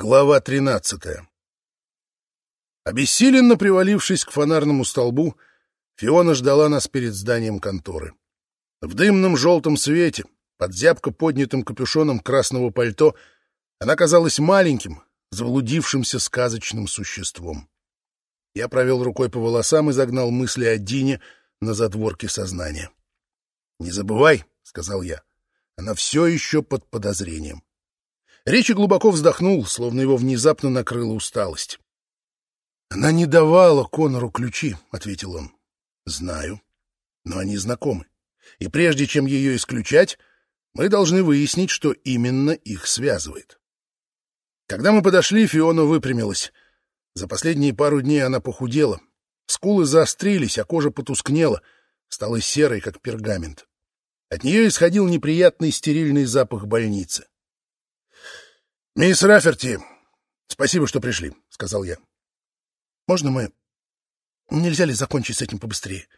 Глава тринадцатая Обессиленно привалившись к фонарному столбу, Фиона ждала нас перед зданием конторы. В дымном желтом свете, под зябко поднятым капюшоном красного пальто, она казалась маленьким, заблудившимся сказочным существом. Я провел рукой по волосам и загнал мысли о Дине на задворке сознания. «Не забывай», — сказал я, — «она все еще под подозрением». Речи глубоко вздохнул, словно его внезапно накрыла усталость. «Она не давала Конору ключи», — ответил он. «Знаю. Но они знакомы. И прежде чем ее исключать, мы должны выяснить, что именно их связывает». Когда мы подошли, Фиона выпрямилась. За последние пару дней она похудела. Скулы заострились, а кожа потускнела, стала серой, как пергамент. От нее исходил неприятный стерильный запах больницы. «Мисс Раферти, спасибо, что пришли», — сказал я. «Можно мы... Нельзя ли закончить с этим побыстрее?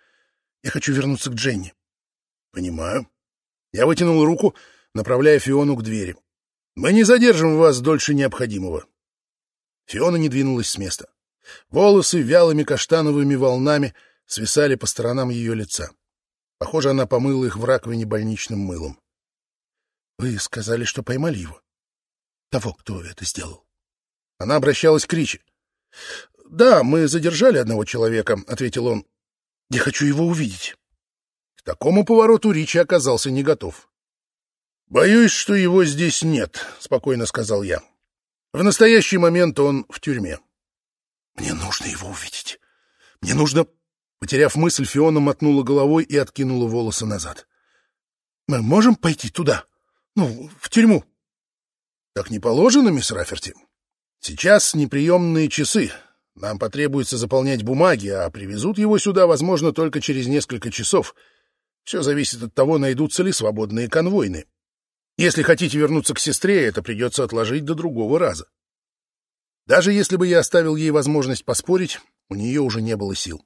Я хочу вернуться к Дженни». «Понимаю». Я вытянул руку, направляя Фиону к двери. «Мы не задержим вас дольше необходимого». Фиона не двинулась с места. Волосы вялыми каштановыми волнами свисали по сторонам ее лица. Похоже, она помыла их в раковине больничным мылом. — Вы сказали, что поймали его? Того, кто это сделал. Она обращалась к Ричи. «Да, мы задержали одного человека», — ответил он. «Я хочу его увидеть». К такому повороту Ричи оказался не готов. «Боюсь, что его здесь нет», — спокойно сказал я. «В настоящий момент он в тюрьме». «Мне нужно его увидеть. Мне нужно...» Потеряв мысль, Фиона мотнула головой и откинула волосы назад. «Мы можем пойти туда? Ну, в тюрьму?» Так не положено, мисс Раферти. Сейчас неприемные часы. Нам потребуется заполнять бумаги, а привезут его сюда, возможно, только через несколько часов. Все зависит от того, найдутся ли свободные конвойны. Если хотите вернуться к сестре, это придется отложить до другого раза. Даже если бы я оставил ей возможность поспорить, у нее уже не было сил.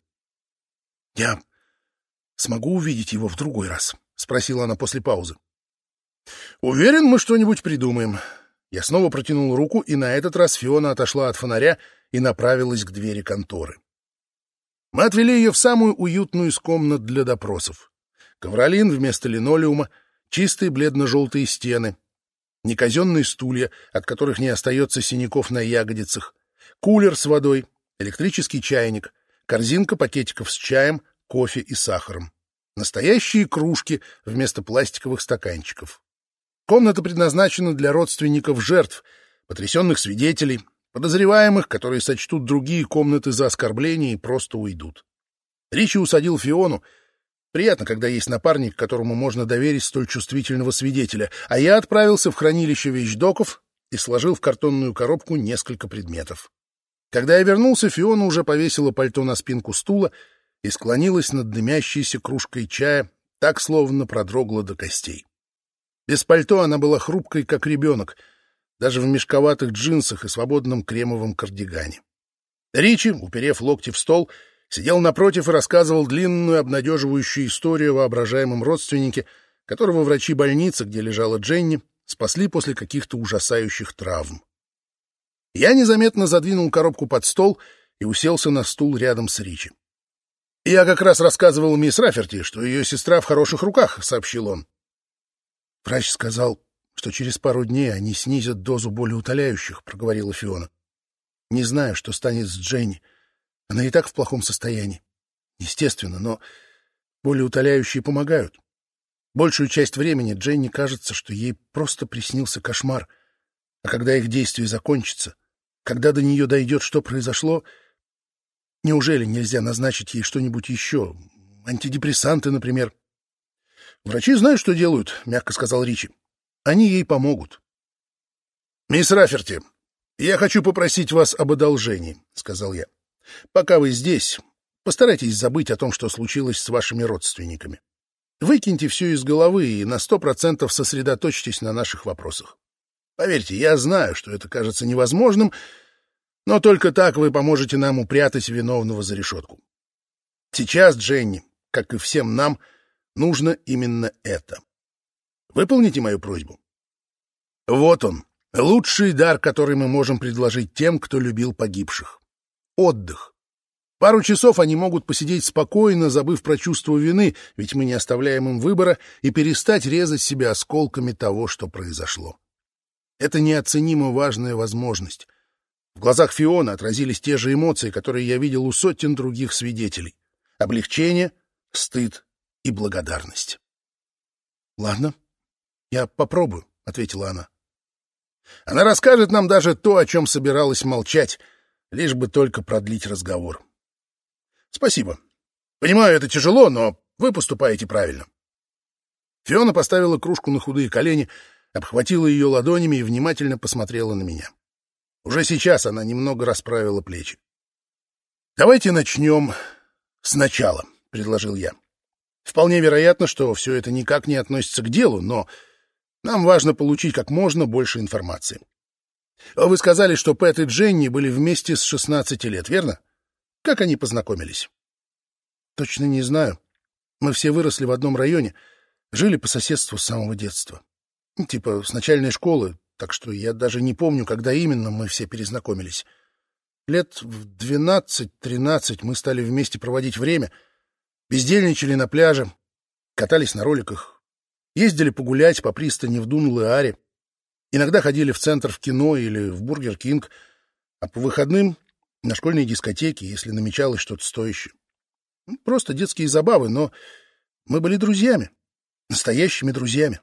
— Я смогу увидеть его в другой раз? — спросила она после паузы. — Уверен, мы что-нибудь придумаем. Я снова протянул руку, и на этот раз Фиона отошла от фонаря и направилась к двери конторы. Мы отвели ее в самую уютную из комнат для допросов. Ковролин вместо линолеума, чистые бледно-желтые стены, неказенные стулья, от которых не остается синяков на ягодицах, кулер с водой, электрический чайник, корзинка пакетиков с чаем, кофе и сахаром. Настоящие кружки вместо пластиковых стаканчиков. Комната предназначена для родственников жертв, потрясенных свидетелей, подозреваемых, которые сочтут другие комнаты за оскорбление и просто уйдут. Ричи усадил Фиону. Приятно, когда есть напарник, которому можно доверить столь чувствительного свидетеля, а я отправился в хранилище вещдоков и сложил в картонную коробку несколько предметов. Когда я вернулся, Фиона уже повесила пальто на спинку стула и склонилась над дымящейся кружкой чая, так словно продрогла до костей. Без пальто она была хрупкой, как ребенок, даже в мешковатых джинсах и свободном кремовом кардигане. Ричи, уперев локти в стол, сидел напротив и рассказывал длинную обнадеживающую историю о воображаемом родственнике, которого врачи больницы, где лежала Дженни, спасли после каких-то ужасающих травм. Я незаметно задвинул коробку под стол и уселся на стул рядом с Ричи. «Я как раз рассказывал мисс Раферти, что ее сестра в хороших руках», — сообщил он. Врач сказал, что через пару дней они снизят дозу болеутоляющих, — проговорила Фиона. Не знаю, что станет с Дженни. Она и так в плохом состоянии. Естественно, но болеутоляющие помогают. Большую часть времени Дженни кажется, что ей просто приснился кошмар. А когда их действие закончится, когда до нее дойдет, что произошло, неужели нельзя назначить ей что-нибудь еще? Антидепрессанты, например. «Врачи знают, что делают», — мягко сказал Ричи. «Они ей помогут». «Мисс Раферти, я хочу попросить вас об одолжении», — сказал я. «Пока вы здесь, постарайтесь забыть о том, что случилось с вашими родственниками. Выкиньте все из головы и на сто процентов сосредоточьтесь на наших вопросах. Поверьте, я знаю, что это кажется невозможным, но только так вы поможете нам упрятать виновного за решетку. Сейчас, Дженни, как и всем нам, — нужно именно это. Выполните мою просьбу. Вот он, Лучший дар, который мы можем предложить тем, кто любил погибших. Отдых. Пару часов они могут посидеть спокойно, забыв про чувство вины, ведь мы не оставляем им выбора, и перестать резать себя осколками того, что произошло. Это неоценимо важная возможность. В глазах Фиона отразились те же эмоции, которые я видел у сотен других свидетелей. Облегчение, стыд и благодарность. — Ладно, я попробую, — ответила она. Она расскажет нам даже то, о чем собиралась молчать, лишь бы только продлить разговор. — Спасибо. Понимаю, это тяжело, но вы поступаете правильно. Фиона поставила кружку на худые колени, обхватила ее ладонями и внимательно посмотрела на меня. Уже сейчас она немного расправила плечи. «Давайте начнем сначала», — предложил я. «Вполне вероятно, что все это никак не относится к делу, но нам важно получить как можно больше информации. Вы сказали, что Пэт и Дженни были вместе с 16 лет, верно? Как они познакомились?» «Точно не знаю. Мы все выросли в одном районе, жили по соседству с самого детства. Типа с начальной школы, так что я даже не помню, когда именно мы все перезнакомились. Лет в двенадцать-тринадцать мы стали вместе проводить время, бездельничали на пляже, катались на роликах, ездили погулять по пристани в Дун-Лэаре, иногда ходили в центр в кино или в Бургер Кинг, а по выходным — на школьные дискотеки, если намечалось что-то стоящее. Просто детские забавы, но мы были друзьями, настоящими друзьями.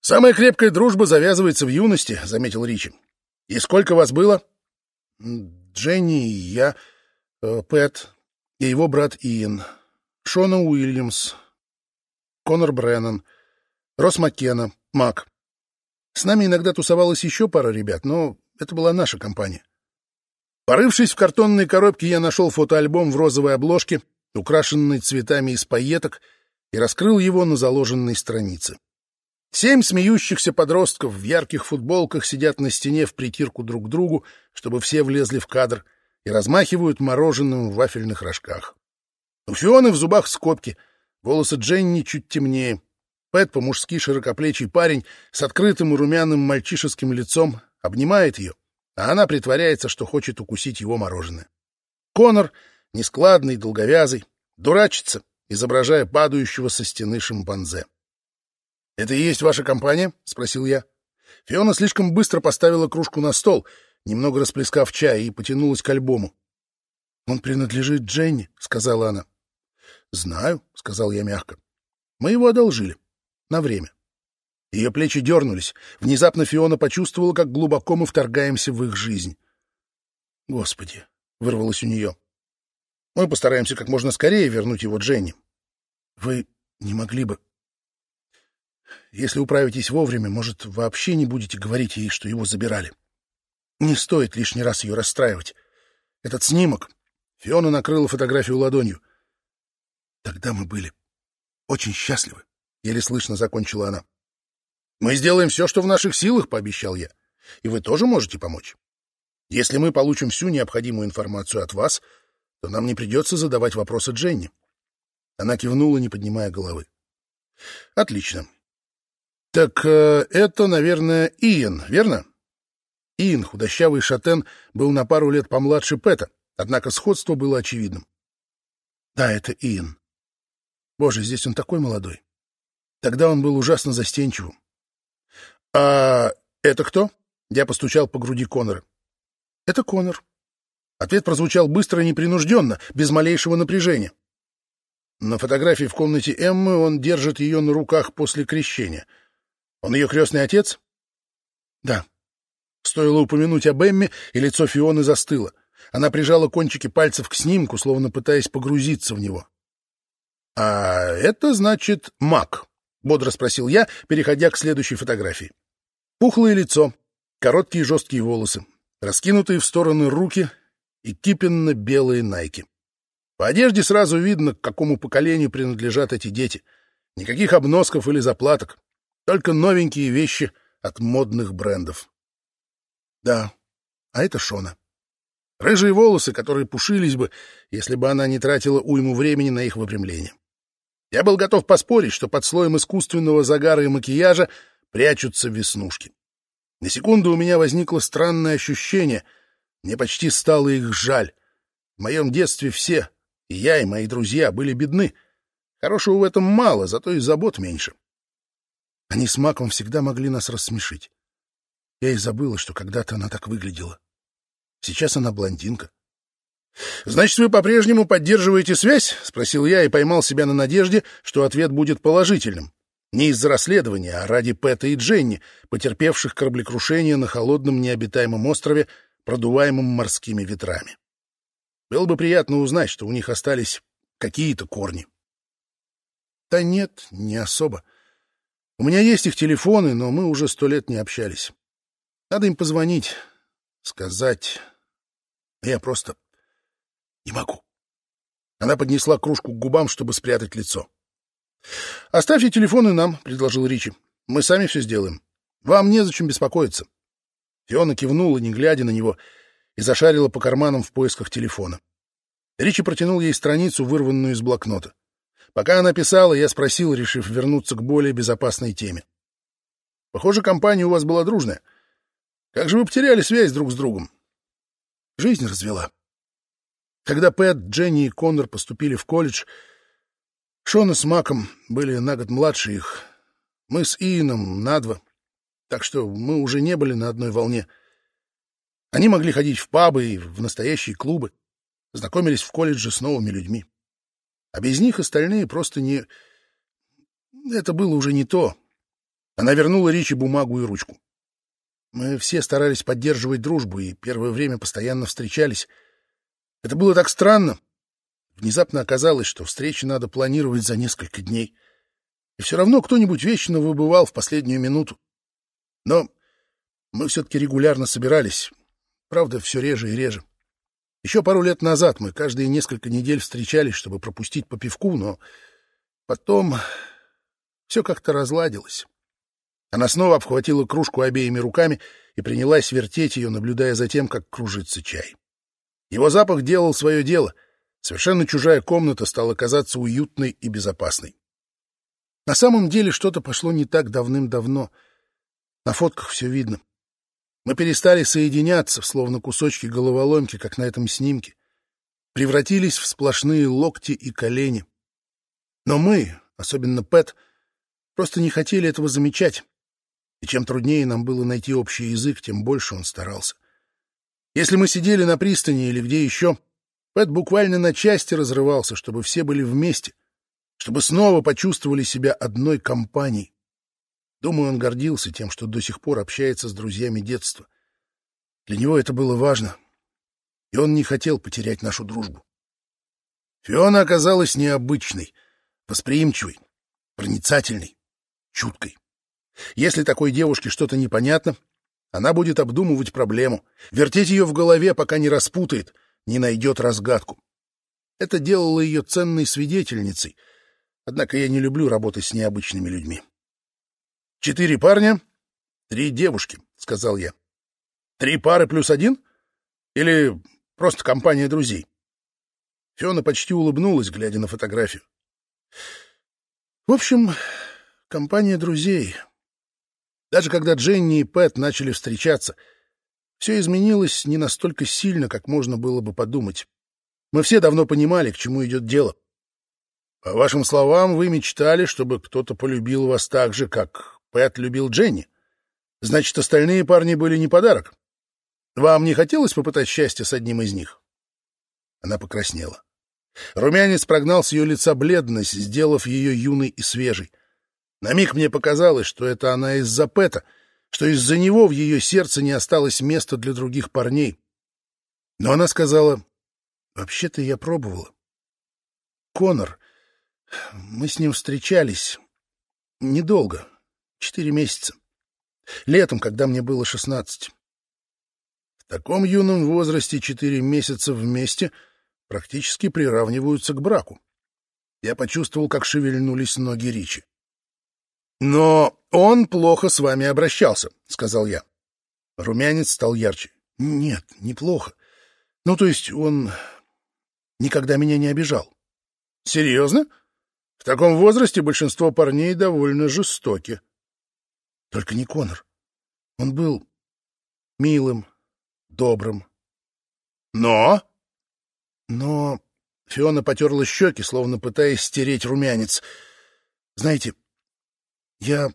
«Самая крепкая дружба завязывается в юности», — заметил Ричи. «И сколько вас было?» «Дженни и я, э, Пэт и его брат Иэн, Шона Уильямс, Конор Бреннан, Росс Маккена, Мак. С нами иногда тусовалась еще пара ребят, но это была наша компания. Порывшись в картонной коробке, я нашел фотоальбом в розовой обложке, украшенный цветами из пайеток, и раскрыл его на заложенной странице. Семь смеющихся подростков в ярких футболках сидят на стене в притирку друг к другу, чтобы все влезли в кадр, и размахивают мороженым в вафельных рожках. У Фионы в зубах скобки, волосы Дженни чуть темнее. Пэт по-мужски широкоплечий парень с открытым и румяным мальчишеским лицом обнимает ее, а она притворяется, что хочет укусить его мороженое. Конор, нескладный, долговязый, дурачится, изображая падающего со стены шимпанзе. «Это и есть ваша компания?» — спросил я. Фиона слишком быстро поставила кружку на стол, немного расплескав чай, и потянулась к альбому. «Он принадлежит Дженни», — сказала она. «Знаю», — сказал я мягко. «Мы его одолжили. На время». Ее плечи дернулись. Внезапно Фиона почувствовала, как глубоко мы вторгаемся в их жизнь. «Господи!» — вырвалось у нее. «Мы постараемся как можно скорее вернуть его Дженни. Вы не могли бы если управитесь вовремя, может, вообще не будете говорить ей, что его забирали. Не стоит лишний раз ее расстраивать. Этот снимок... Фиона накрыла фотографию ладонью. Тогда мы были очень счастливы. Еле слышно закончила она. Мы сделаем все, что в наших силах, пообещал я. И вы тоже можете помочь. Если мы получим всю необходимую информацию от вас, то нам не придется задавать вопросы Дженни. Она кивнула, не поднимая головы. Отлично. Так э, это, наверное, Иэн, верно? Иэн, худощавый шатен, был на пару лет помладше Пэта, однако сходство было очевидным. Да, это Иэн. Боже, здесь он такой молодой. Тогда он был ужасно застенчивым. А это кто? Я постучал по груди Конора. Это Конор. Ответ прозвучал быстро и непринужденно, без малейшего напряжения. На фотографии в комнате Эммы он держит ее на руках после крещения — он ее крестный отец? Да. Стоило упомянуть об Эмме, и лицо Фионы застыло. Она прижала кончики пальцев к снимку, словно пытаясь погрузиться в него. — А это значит маг? — бодро спросил я, переходя к следующей фотографии. Пухлое лицо, короткие жесткие волосы, раскинутые в стороны руки и кипенно-белые найки. По одежде сразу видно, к какому поколению принадлежат эти дети. Никаких обносков или заплаток. Только новенькие вещи от модных брендов. Да, а это Шона. Рыжие волосы, которые пушились бы, если бы она не тратила уйму времени на их выпрямление. Я был готов поспорить, что под слоем искусственного загара и макияжа прячутся веснушки. На секунду у меня возникло странное ощущение. Мне почти стало их жаль. В моем детстве все, и я, и мои друзья, были бедны. Хорошего в этом мало, зато и забот меньше. Они с Маком всегда могли нас рассмешить. Я и забыла, что когда-то она так выглядела. Сейчас она блондинка. — Значит, вы по-прежнему поддерживаете связь? — спросил я и поймал себя на надежде, что ответ будет положительным. Не из-за расследования, а ради Пэта и Дженни, потерпевших кораблекрушение на холодном необитаемом острове, продуваемом морскими ветрами. Было бы приятно узнать, что у них остались какие-то корни. Да нет, не особо. У меня есть их телефоны, но мы уже сто лет не общались. Надо им позвонить, сказать. Я просто не могу. Она поднесла кружку к губам, чтобы спрятать лицо. «Оставьте телефоны нам», — предложил Ричи. «Мы сами все сделаем. Вам незачем беспокоиться». Фиона кивнула, не глядя на него, и зашарила по карманам в поисках телефона. Ричи протянул ей страницу, вырванную из блокнота. Пока она писала, я спросил, решив вернуться к более безопасной теме. «Похоже, компания у вас была дружная. Как же вы потеряли связь друг с другом?» «Жизнь развела». Когда Пэт, Дженни и Коннор поступили в колледж, Шона с Маком были на год младше их. Мы с Иеном на два. Так что мы уже не были на одной волне. Они могли ходить в пабы и в настоящие клубы, знакомились в колледже с новыми людьми. А без них остальные просто не... Это было уже не то. Она вернула Ричи бумагу и ручку. Мы все старались поддерживать дружбу и первое время постоянно встречались. Это было так странно, Внезапно оказалось, что встречи надо планировать за несколько дней. И все равно кто-нибудь вечно выбывал в последнюю минуту. Но мы все-таки регулярно собирались. Правда, все реже и реже. Еще пару лет назад мы каждые несколько недель встречались, чтобы пропустить по пивку, но потом все как-то разладилось. Она снова обхватила кружку обеими руками и принялась вертеть ее, наблюдая за тем, как кружится чай. Его запах делал свое дело — Совершенно чужая комната стала казаться уютной и безопасной. На самом деле что-то пошло не так давным-давно. На фотках все видно. Мы перестали соединяться, словно кусочки головоломки, как на этом снимке. Превратились в сплошные локти и колени. Но мы, особенно Пэт, просто не хотели этого замечать. И чем труднее нам было найти общий язык, тем больше он старался. Если мы сидели на пристани или где еще, Пэт буквально на части разрывался, чтобы все были вместе, чтобы снова почувствовали себя одной компанией. Думаю, он гордился тем, что до сих пор общается с друзьями детства. Для него это было важно, и он не хотел потерять нашу дружбу. Фиона оказалась необычной, восприимчивой, проницательной, чуткой. Если такой девушке что-то непонятно, она будет обдумывать проблему, вертеть ее в голове, пока не распутает — не найдет разгадку. Это делало ее ценной свидетельницей, однако я не люблю работать с необычными людьми. «Четыре парня, три девушки», — сказал я. «Три пары плюс один? Или просто компания друзей?» Фиона почти улыбнулась, глядя на фотографию. «В общем, компания друзей. Даже когда Дженни и Пэт начали встречаться — все изменилось не настолько сильно, как можно было бы подумать. Мы все давно понимали, к чему идет дело. По вашим словам, вы мечтали, чтобы кто-то полюбил вас так же, как Пэт любил Дженни. Значит, остальные парни были не подарок. Вам не хотелось попытать счастье с одним из них? Она покраснела. Румянец прогнал с ее лица бледность, сделав ее юной и свежей. На миг мне показалось, что это она из-за Пэта — что из-за него в ее сердце не осталось места для других парней. Но она сказала, «Вообще-то я пробовала. Конор, мы с ним встречались недолго, четыре месяца. Летом, когда мне было шестнадцать. В таком юном возрасте четыре месяца вместе практически приравниваются к браку. Я почувствовал, как шевельнулись ноги Ричи. Но он плохо с вами обращался, сказал я. Румянец стал ярче. Нет, неплохо. Ну, то есть он никогда меня не обижал. Серьезно? В таком возрасте большинство парней довольно жестоки. Только не Конор. Он был милым, добрым. Но... Но... Фиона потерла щеки, словно пытаясь стереть румянец. Знаете, я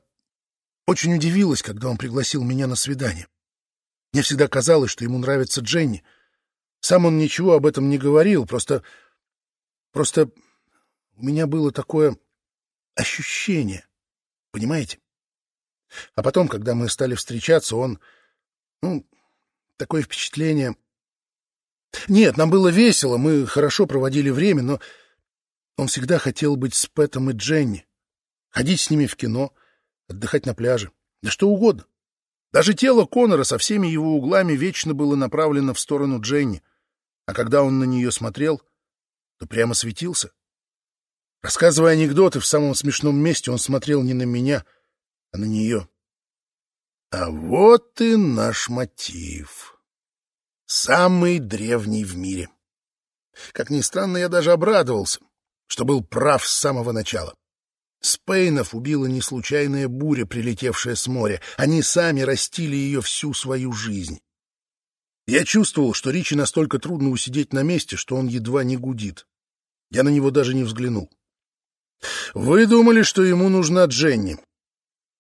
очень удивилась, когда он пригласил меня на свидание. Мне всегда казалось, что ему нравится Дженни. Сам он ничего об этом не говорил, просто... Просто у меня было такое ощущение, понимаете? А потом, когда мы стали встречаться, он... Ну, такое впечатление... Нет, нам было весело, мы хорошо проводили время, но он всегда хотел быть с Пэтом и Дженни, ходить с ними в кино, отдыхать на пляже, да что угодно. Даже тело Конора со всеми его углами вечно было направлено в сторону Дженни, а когда он на нее смотрел, то прямо светился. Рассказывая анекдоты в самом смешном месте, он смотрел не на меня, а на нее. А вот и наш мотив. Самый древний в мире. Как ни странно, я даже обрадовался, что был прав с самого начала. Спейнов убила не случайная буря, прилетевшая с моря. Они сами растили ее всю свою жизнь. Я чувствовал, что Ричи настолько трудно усидеть на месте, что он едва не гудит. Я на него даже не взглянул. Вы думали, что ему нужна Дженни,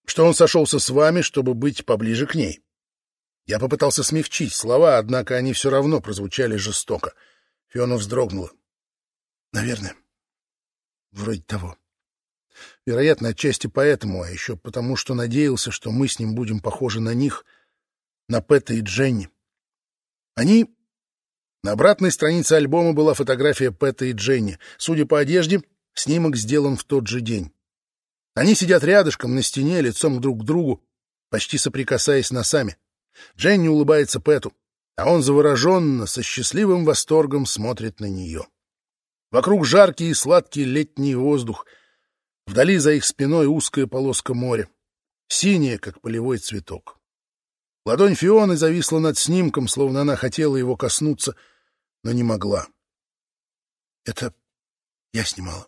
что он сошелся с вами, чтобы быть поближе к ней. Я попытался смягчить слова, однако они все равно прозвучали жестоко. Фиона вздрогнула. Наверное. Вроде того. Вероятно, отчасти поэтому, а еще потому, что надеялся, что мы с ним будем похожи на них, на Пэта и Дженни. Они... На обратной странице альбома была фотография Пэта и Дженни. Судя по одежде, Снимок сделан в тот же день. Они сидят рядышком на стене, лицом друг к другу, почти соприкасаясь носами. Дженни улыбается Пэту, а он завороженно, со счастливым восторгом смотрит на нее. Вокруг жаркий и сладкий летний воздух. Вдали за их спиной узкая полоска моря, синяя, как полевой цветок. Ладонь Фионы зависла над снимком, словно она хотела его коснуться, но не могла. Это я снимала.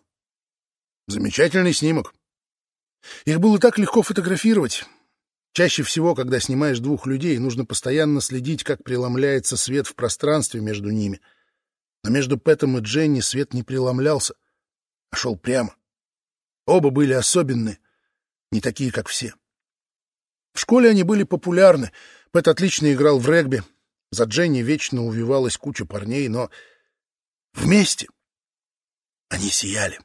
Замечательный снимок. Их было так легко фотографировать. Чаще всего, когда снимаешь двух людей, нужно постоянно следить, как преломляется свет в пространстве между ними. Но между Пэтом и Дженни свет не преломлялся, а шел прямо. Оба были особенные, не такие, как все. В школе они были популярны. Пэт отлично играл в регби. За Дженни вечно увивалась куча парней, но вместе они сияли.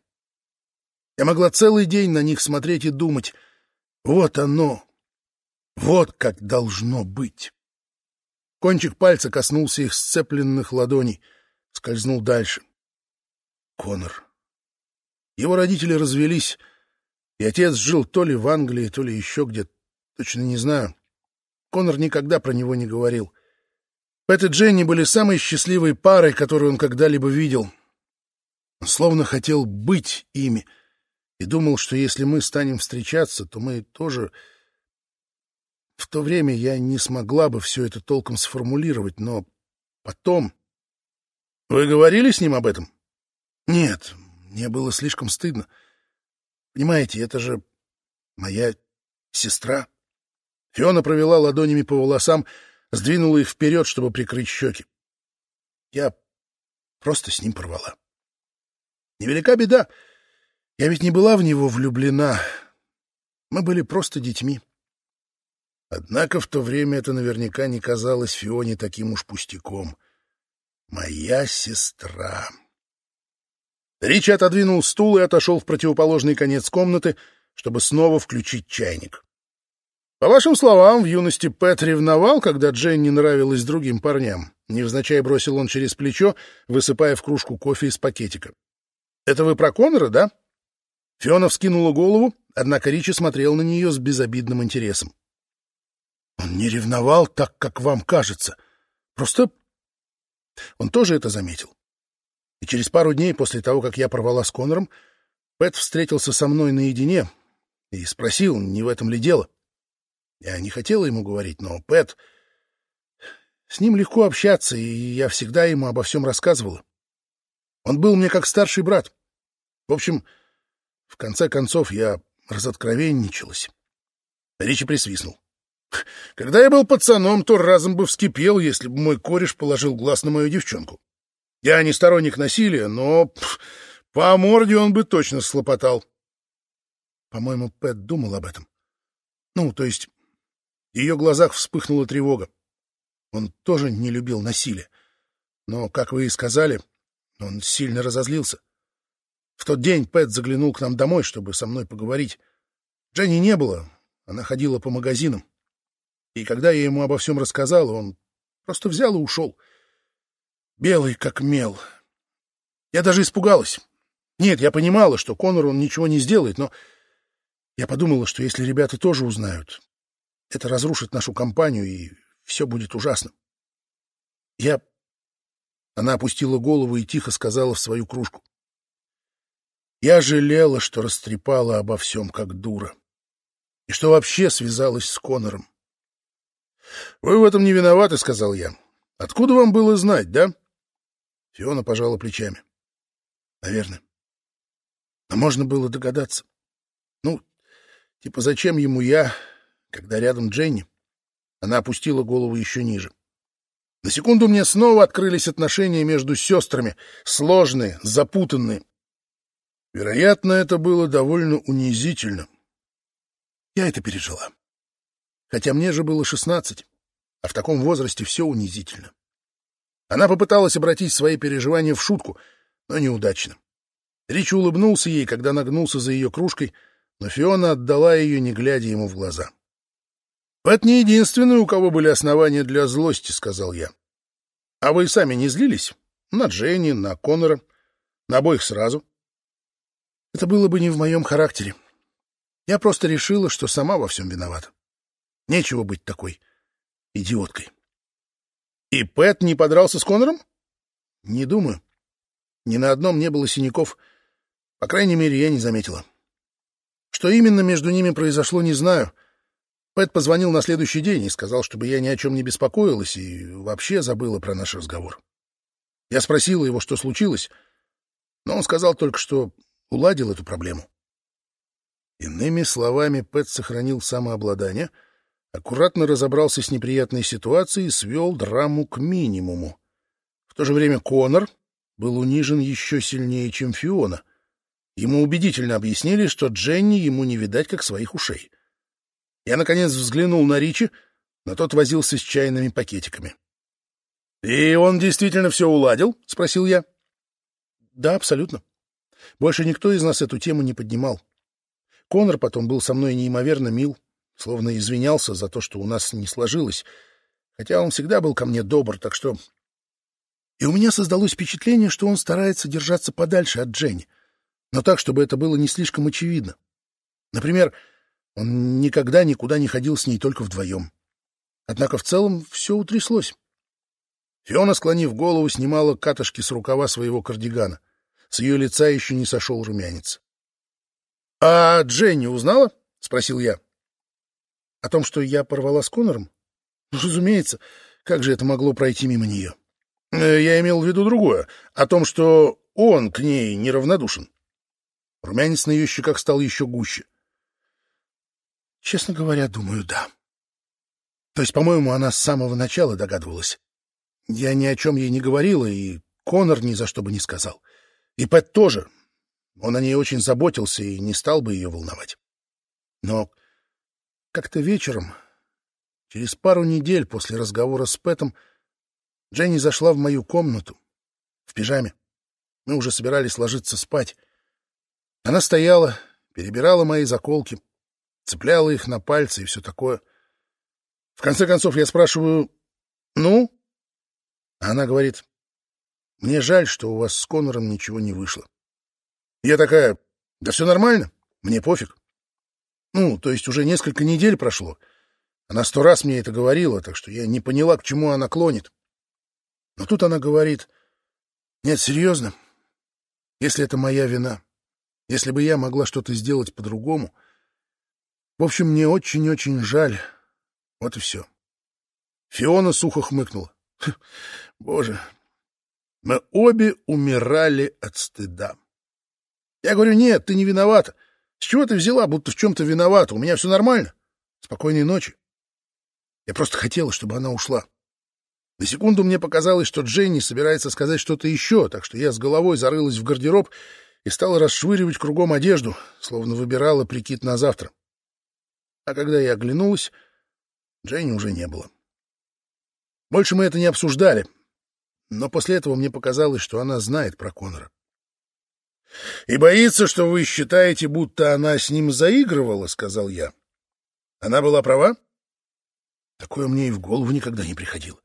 Я могла целый день на них смотреть и думать. Вот оно! Вот как должно быть! Кончик пальца коснулся их сцепленных ладоней, скользнул дальше. Конор. Его родители развелись, и отец жил то ли в Англии, то ли еще где, точно не знаю. Конор никогда про него не говорил. Пэт и Дженни были самой счастливой парой, которую он когда-либо видел. Он словно хотел быть ими — и думал, что если мы станем встречаться, то мы тоже... В то время я не смогла бы все это толком сформулировать, но потом... Вы говорили с ним об этом? Нет, мне было слишком стыдно. Понимаете, это же моя сестра. Фиона провела ладонями по волосам, сдвинула их вперед, чтобы прикрыть щеки. Я просто с ним порвала. Невелика беда. Я ведь не была в него влюблена. Мы были просто детьми. Однако в то время это наверняка не казалось Фионе таким уж пустяком. Моя сестра. Ричи отодвинул стул и отошел в противоположный конец комнаты, чтобы снова включить чайник. По вашим словам, в юности Пэт ревновал, когда Дженни нравилась другим парням. Невзначай бросил он через плечо, высыпая в кружку кофе из пакетика. — Это вы про Конора, да? Фиона вскинула голову, однако Ричи смотрел на нее с безобидным интересом. «Он не ревновал так, как вам кажется. Просто...» Он тоже это заметил. И через пару дней после того, как я порвала с Конором, Пэт встретился со мной наедине и спросил, не в этом ли дело. Я не хотела ему говорить, но Пэт... С ним легко общаться, и я всегда ему обо всем рассказывала. Он был мне как старший брат. В общем, в конце концов, я разоткровенничалась. Ричи присвистнул. Когда я был пацаном, то разом бы вскипел, если бы мой кореш положил глаз на мою девчонку. Я не сторонник насилия, но пф, по морде он бы точно слопотал. По-моему, Пэт думал об этом. Ну, то есть, в ее глазах вспыхнула тревога. Он тоже не любил насилие. Но, как вы и сказали, он сильно разозлился. В тот день Пэт заглянул к нам домой, чтобы со мной поговорить. Дженни не было, она ходила по магазинам. И когда я ему обо всем рассказал, он просто взял и ушел. Белый как мел. Я даже испугалась. Нет, я понимала, что Конор он ничего не сделает, но я подумала, что если ребята тоже узнают, это разрушит нашу компанию, и все будет ужасно. Я... Она опустила голову и тихо сказала в свою кружку. Я жалела, что растрепала обо всем, как дура. И что вообще связалась с Конором. «Вы в этом не виноваты», — сказал я. «Откуда вам было знать, да?» Фиона пожала плечами. «Наверное. А можно было догадаться. Ну, типа, зачем ему я, когда рядом Дженни?» Она опустила голову еще ниже. На секунду мне снова открылись отношения между сестрами, сложные, запутанные. Вероятно, это было довольно унизительно. Я это пережила. Хотя мне же было шестнадцать, а в таком возрасте все унизительно. Она попыталась обратить свои переживания в шутку, но неудачно. Ричи улыбнулся ей, когда нагнулся за ее кружкой, но Фиона отдала ее, не глядя ему в глаза. «Пэт не единственный, у кого были основания для злости», — сказал я. «А вы сами не злились? На Дженни, на Коннора, на обоих сразу?» «Это было бы не в моем характере. Я просто решила, что сама во всем виновата. Нечего быть такой идиоткой. И Пэт не подрался с Конором? Не думаю. Ни на одном не было синяков. По крайней мере, я не заметила. Что именно между ними произошло, не знаю. Пэт позвонил на следующий день и сказал, чтобы я ни о чем не беспокоилась и вообще забыла про наш разговор. Я спросила его, что случилось, но он сказал только, что уладил эту проблему. Иными словами, Пэт сохранил самообладание — аккуратно разобрался с неприятной ситуацией и свел драму к минимуму. В то же время Конор был унижен еще сильнее, чем Фиона. Ему убедительно объяснили, что Дженни ему не видать, как своих ушей. Я, наконец, взглянул на Ричи, но тот возился с чайными пакетиками. — И он действительно все уладил? — спросил я. — Да, абсолютно. Больше никто из нас эту тему не поднимал. Конор потом был со мной неимоверно мил словно извинялся за то, что у нас не сложилось, хотя он всегда был ко мне добр, так что... И у меня создалось впечатление, что он старается держаться подальше от Дженни, но так, чтобы это было не слишком очевидно. Например, он никогда никуда не ходил с ней только вдвоем. Однако в целом все утряслось. Фиона, склонив голову, снимала катышки с рукава своего кардигана. С ее лица еще не сошел румянец. — А Дженни узнала? — спросил я. О том, что я порвала с Конором? Ну, разумеется, как же это могло пройти мимо нее? Э, я имел в виду другое. О том, что он к ней неравнодушен. Румянец на ее щеках стал еще гуще. Честно говоря, думаю, да. То есть, по-моему, она с самого начала догадывалась. Я ни о чем ей не говорила, и Конор ни за что бы не сказал. И Пэт тоже. Он о ней очень заботился и не стал бы ее волновать. Но как-то вечером, через пару недель после разговора с Пэтом, Дженни зашла в мою комнату в пижаме. Мы уже собирались ложиться спать. Она стояла, перебирала мои заколки, цепляла их на пальцы и все такое. В конце концов я спрашиваю «Ну?» Она говорит «Мне жаль, что у вас с Конором ничего не вышло». Я такая «Да все нормально, мне пофиг». Ну, то есть уже несколько недель прошло. Она сто раз мне это говорила, так что я не поняла, к чему она клонит. Но тут она говорит, нет, серьезно, если это моя вина, если бы я могла что-то сделать по-другому. В общем, мне очень-очень жаль. Вот и все. Фиона сухо хмыкнула. Боже, мы обе умирали от стыда. Я говорю, нет, ты не виновата. С чего ты взяла, будто в чем-то виновата? У меня все нормально. Спокойной ночи. Я просто хотела, чтобы она ушла. На секунду мне показалось, что Дженни собирается сказать что-то еще, так что я с головой зарылась в гардероб и стала расшвыривать кругом одежду, словно выбирала прикид на завтра. А когда я оглянулась, Дженни уже не было. Больше мы это не обсуждали, но после этого мне показалось, что она знает про Конора. «И боится, что вы считаете, будто она с ним заигрывала», — сказал я. «Она была права?» Такое мне и в голову никогда не приходило.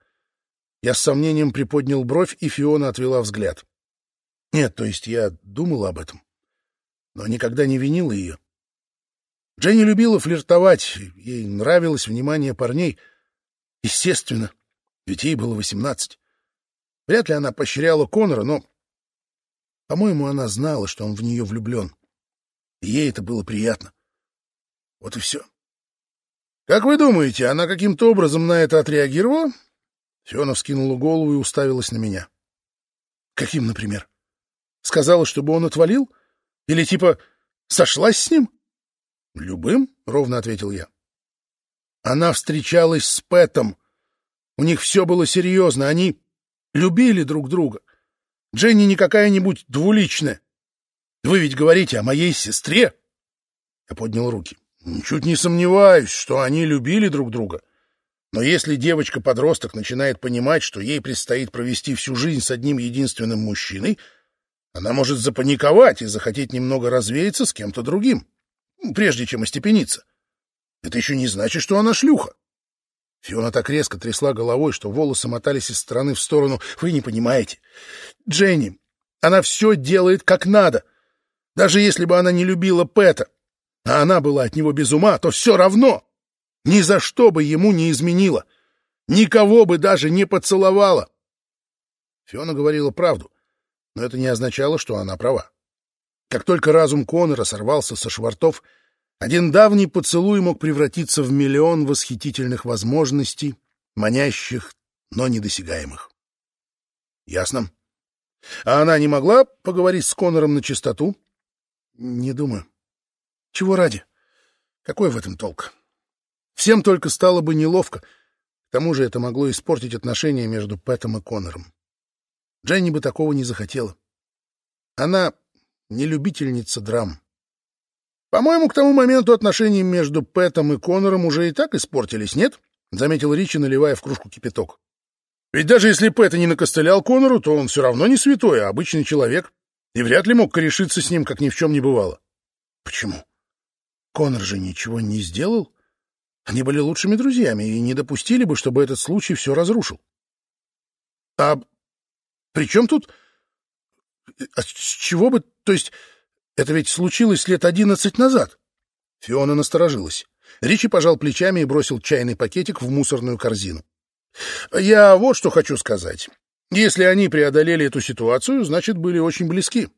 Я с сомнением приподнял бровь, и Фиона отвела взгляд. Нет, то есть я думала об этом, но никогда не винила ее. Дженни любила флиртовать, ей нравилось внимание парней. Естественно, ведь ей было восемнадцать. Вряд ли она поощряла Конора, но, по-моему, она знала, что он в нее влюблен. И ей это было приятно. Вот и все. Как вы думаете, она каким-то образом на это отреагировала? Фиона вскинула голову и уставилась на меня. Каким, например? Сказала, чтобы он отвалил? Или типа сошлась с ним? Любым, ровно ответил я. Она встречалась с Пэтом. У них все было серьезно. Они любили друг друга. Дженни не какая-нибудь двуличная. Вы ведь говорите о моей сестре. Я поднял руки. Ничуть не сомневаюсь, что они любили друг друга. Но если девочка-подросток начинает понимать, что ей предстоит провести всю жизнь с одним единственным мужчиной, она может запаниковать и захотеть немного развеяться с кем-то другим, прежде чем остепениться. Это еще не значит, что она шлюха. Фиона так резко трясла головой, что волосы мотались из стороны в сторону. Вы не понимаете. Дженни, она все делает как надо. Даже если бы она не любила Пэта, а она была от него без ума, то все равно ни за что бы ему не изменила, никого бы даже не поцеловала. Фиона говорила правду, но это не означало, что она права. Как только разум Конора сорвался со швартов, один давний поцелуй мог превратиться в миллион восхитительных возможностей, манящих, но недосягаемых. Ясно. А она не могла поговорить с Конором на чистоту? Не думаю. Чего ради? Какой в этом толк? Всем только стало бы неловко. К тому же это могло испортить отношения между Пэтом и Конором. Дженни бы такого не захотела. Она не любительница драм. По-моему, к тому моменту отношения между Пэтом и Конором уже и так испортились, нет? Заметил Ричи, наливая в кружку кипяток. Ведь даже если Пэт и не накостылял Конору, то он все равно не святой, а обычный человек, и вряд ли мог корешиться с ним, как ни в чем не бывало. Почему? Конор же ничего не сделал. Они были лучшими друзьями и не допустили бы, чтобы этот случай все разрушил. А при чем тут... А с чего бы... То есть это ведь случилось лет одиннадцать назад. Фиона насторожилась. Ричи пожал плечами и бросил чайный пакетик в мусорную корзину. «Я вот что хочу сказать. Если они преодолели эту ситуацию, значит, были очень близки.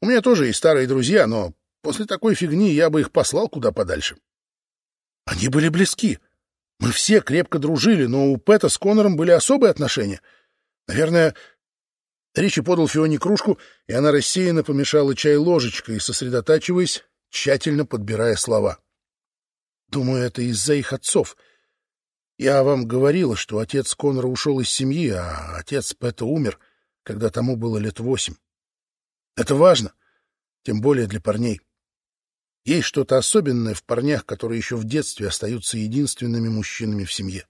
У меня тоже есть старые друзья, но После такой фигни я бы их послал куда подальше. Они были близки. Мы все крепко дружили, но у Пэта с Конором были особые отношения. Наверное, Ричи подал Фионе кружку, и она рассеянно помешала чай ложечкой, сосредотачиваясь, тщательно подбирая слова. Думаю, это из-за их отцов. Я вам говорила, что отец Конора ушел из семьи, а отец Пэта умер, когда тому было лет восемь. Это важно, тем более для парней. Есть что-то особенное в парнях, которые еще в детстве остаются единственными мужчинами в семье.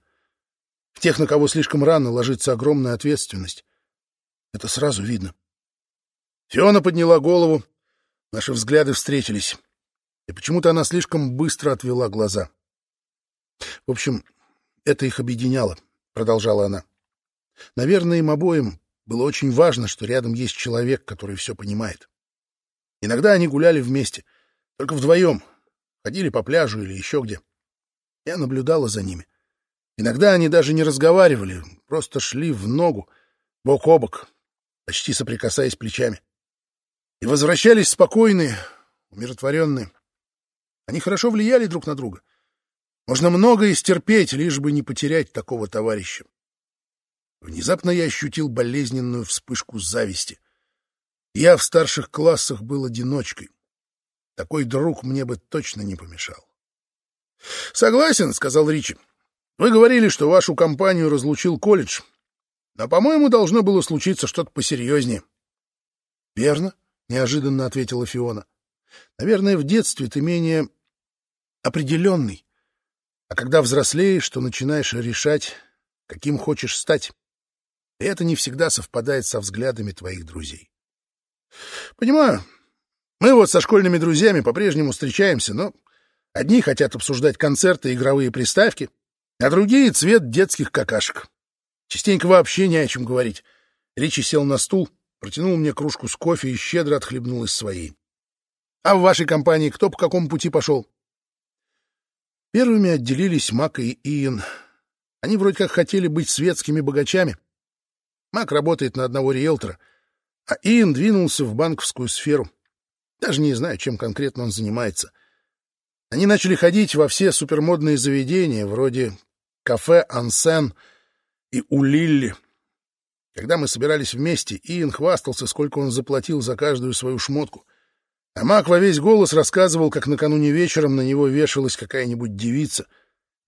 В тех, на кого слишком рано ложится огромная ответственность. Это сразу видно. Фиона подняла голову, наши взгляды встретились, и почему-то она слишком быстро отвела глаза. В общем, это их объединяло, — продолжала она. Наверное, им обоим было очень важно, что рядом есть человек, который все понимает. Иногда они гуляли вместе — только вдвоем. Ходили по пляжу или еще где. Я наблюдала за ними. Иногда они даже не разговаривали, просто шли в ногу, бок о бок, почти соприкасаясь плечами. И возвращались спокойные, умиротворенные. Они хорошо влияли друг на друга. Можно многое стерпеть, лишь бы не потерять такого товарища. Внезапно я ощутил болезненную вспышку зависти. Я в старших классах был одиночкой. Такой друг мне бы точно не помешал. — Согласен, — сказал Ричи. — Вы говорили, что вашу компанию разлучил колледж, но, по-моему, должно было случиться что-то посерьезнее. — Верно, — неожиданно ответила Фиона. — Наверное, в детстве ты менее определенный, а когда взрослеешь, то начинаешь решать, каким хочешь стать. И это не всегда совпадает со взглядами твоих друзей. — Понимаю. Мы вот со школьными друзьями по-прежнему встречаемся, но одни хотят обсуждать концерты и игровые приставки, а другие — цвет детских какашек. Частенько вообще не о чем говорить. Ричи сел на стул, протянул мне кружку с кофе и щедро отхлебнул из своей. — А в вашей компании кто по какому пути пошел? Первыми отделились Мак и Иэн. Они вроде как хотели быть светскими богачами. Мак работает на одного риэлтора, а Иэн двинулся в банковскую сферу. Даже не знаю, чем конкретно он занимается. Они начали ходить во все супермодные заведения, вроде кафе «Ансен» и «У Лилли». Когда мы собирались вместе, Иэн хвастался, сколько он заплатил за каждую свою шмотку. А Мак во весь голос рассказывал, как накануне вечером на него вешалась какая-нибудь девица.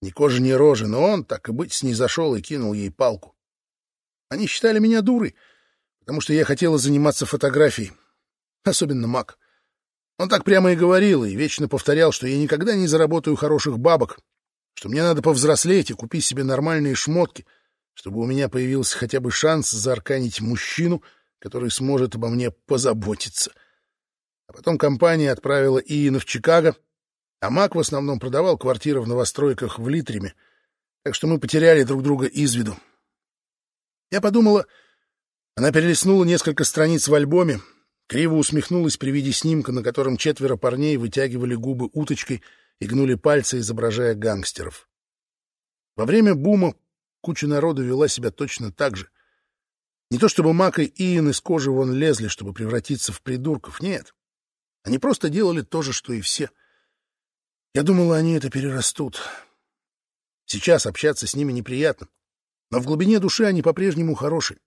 Ни кожи, ни рожи, но он, так и быть, снизошел и кинул ей палку. Они считали меня дурой, потому что я хотела заниматься фотографией. Особенно Мак. Он так прямо и говорил, и вечно повторял, что я никогда не заработаю хороших бабок, что мне надо повзрослеть и купить себе нормальные шмотки, чтобы у меня появился хотя бы шанс заарканить мужчину, который сможет обо мне позаботиться. А потом компания отправила Иена в Чикаго, а Мак в основном продавал квартиры в новостройках в Литриме, так что мы потеряли друг друга из виду. Я подумала, она перелистнула несколько страниц в альбоме, Криво усмехнулась при виде снимка, на котором четверо парней вытягивали губы уточкой и гнули пальцы, изображая гангстеров. Во время бума куча народу вела себя точно так же. Не то чтобы Мак и Иэн из кожи вон лезли, чтобы превратиться в придурков, нет. Они просто делали то же, что и все. Я думала, они это перерастут. Сейчас общаться с ними неприятно, но в глубине души они по-прежнему хорошие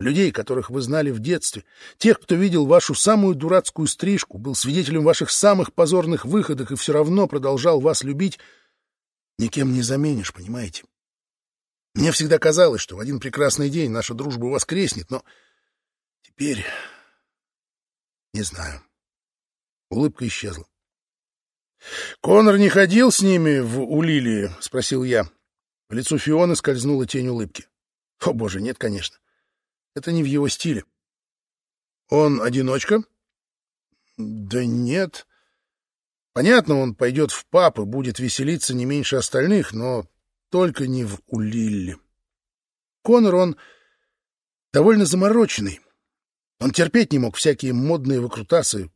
людей, которых вы знали в детстве, тех, кто видел вашу самую дурацкую стрижку, был свидетелем ваших самых позорных выходок и все равно продолжал вас любить, никем не заменишь, понимаете? Мне всегда казалось, что в один прекрасный день наша дружба воскреснет, но теперь... Не знаю. Улыбка исчезла. — Конор не ходил с ними в Улилии? — спросил я. По лицу Фионы скользнула тень улыбки. — О, боже, нет, конечно. Это не в его стиле. Он одиночка? Да нет. Понятно, он пойдет в пап и будет веселиться не меньше остальных, но только не в Улилле. Конор, он довольно замороченный. Он терпеть не мог всякие модные выкрутасы.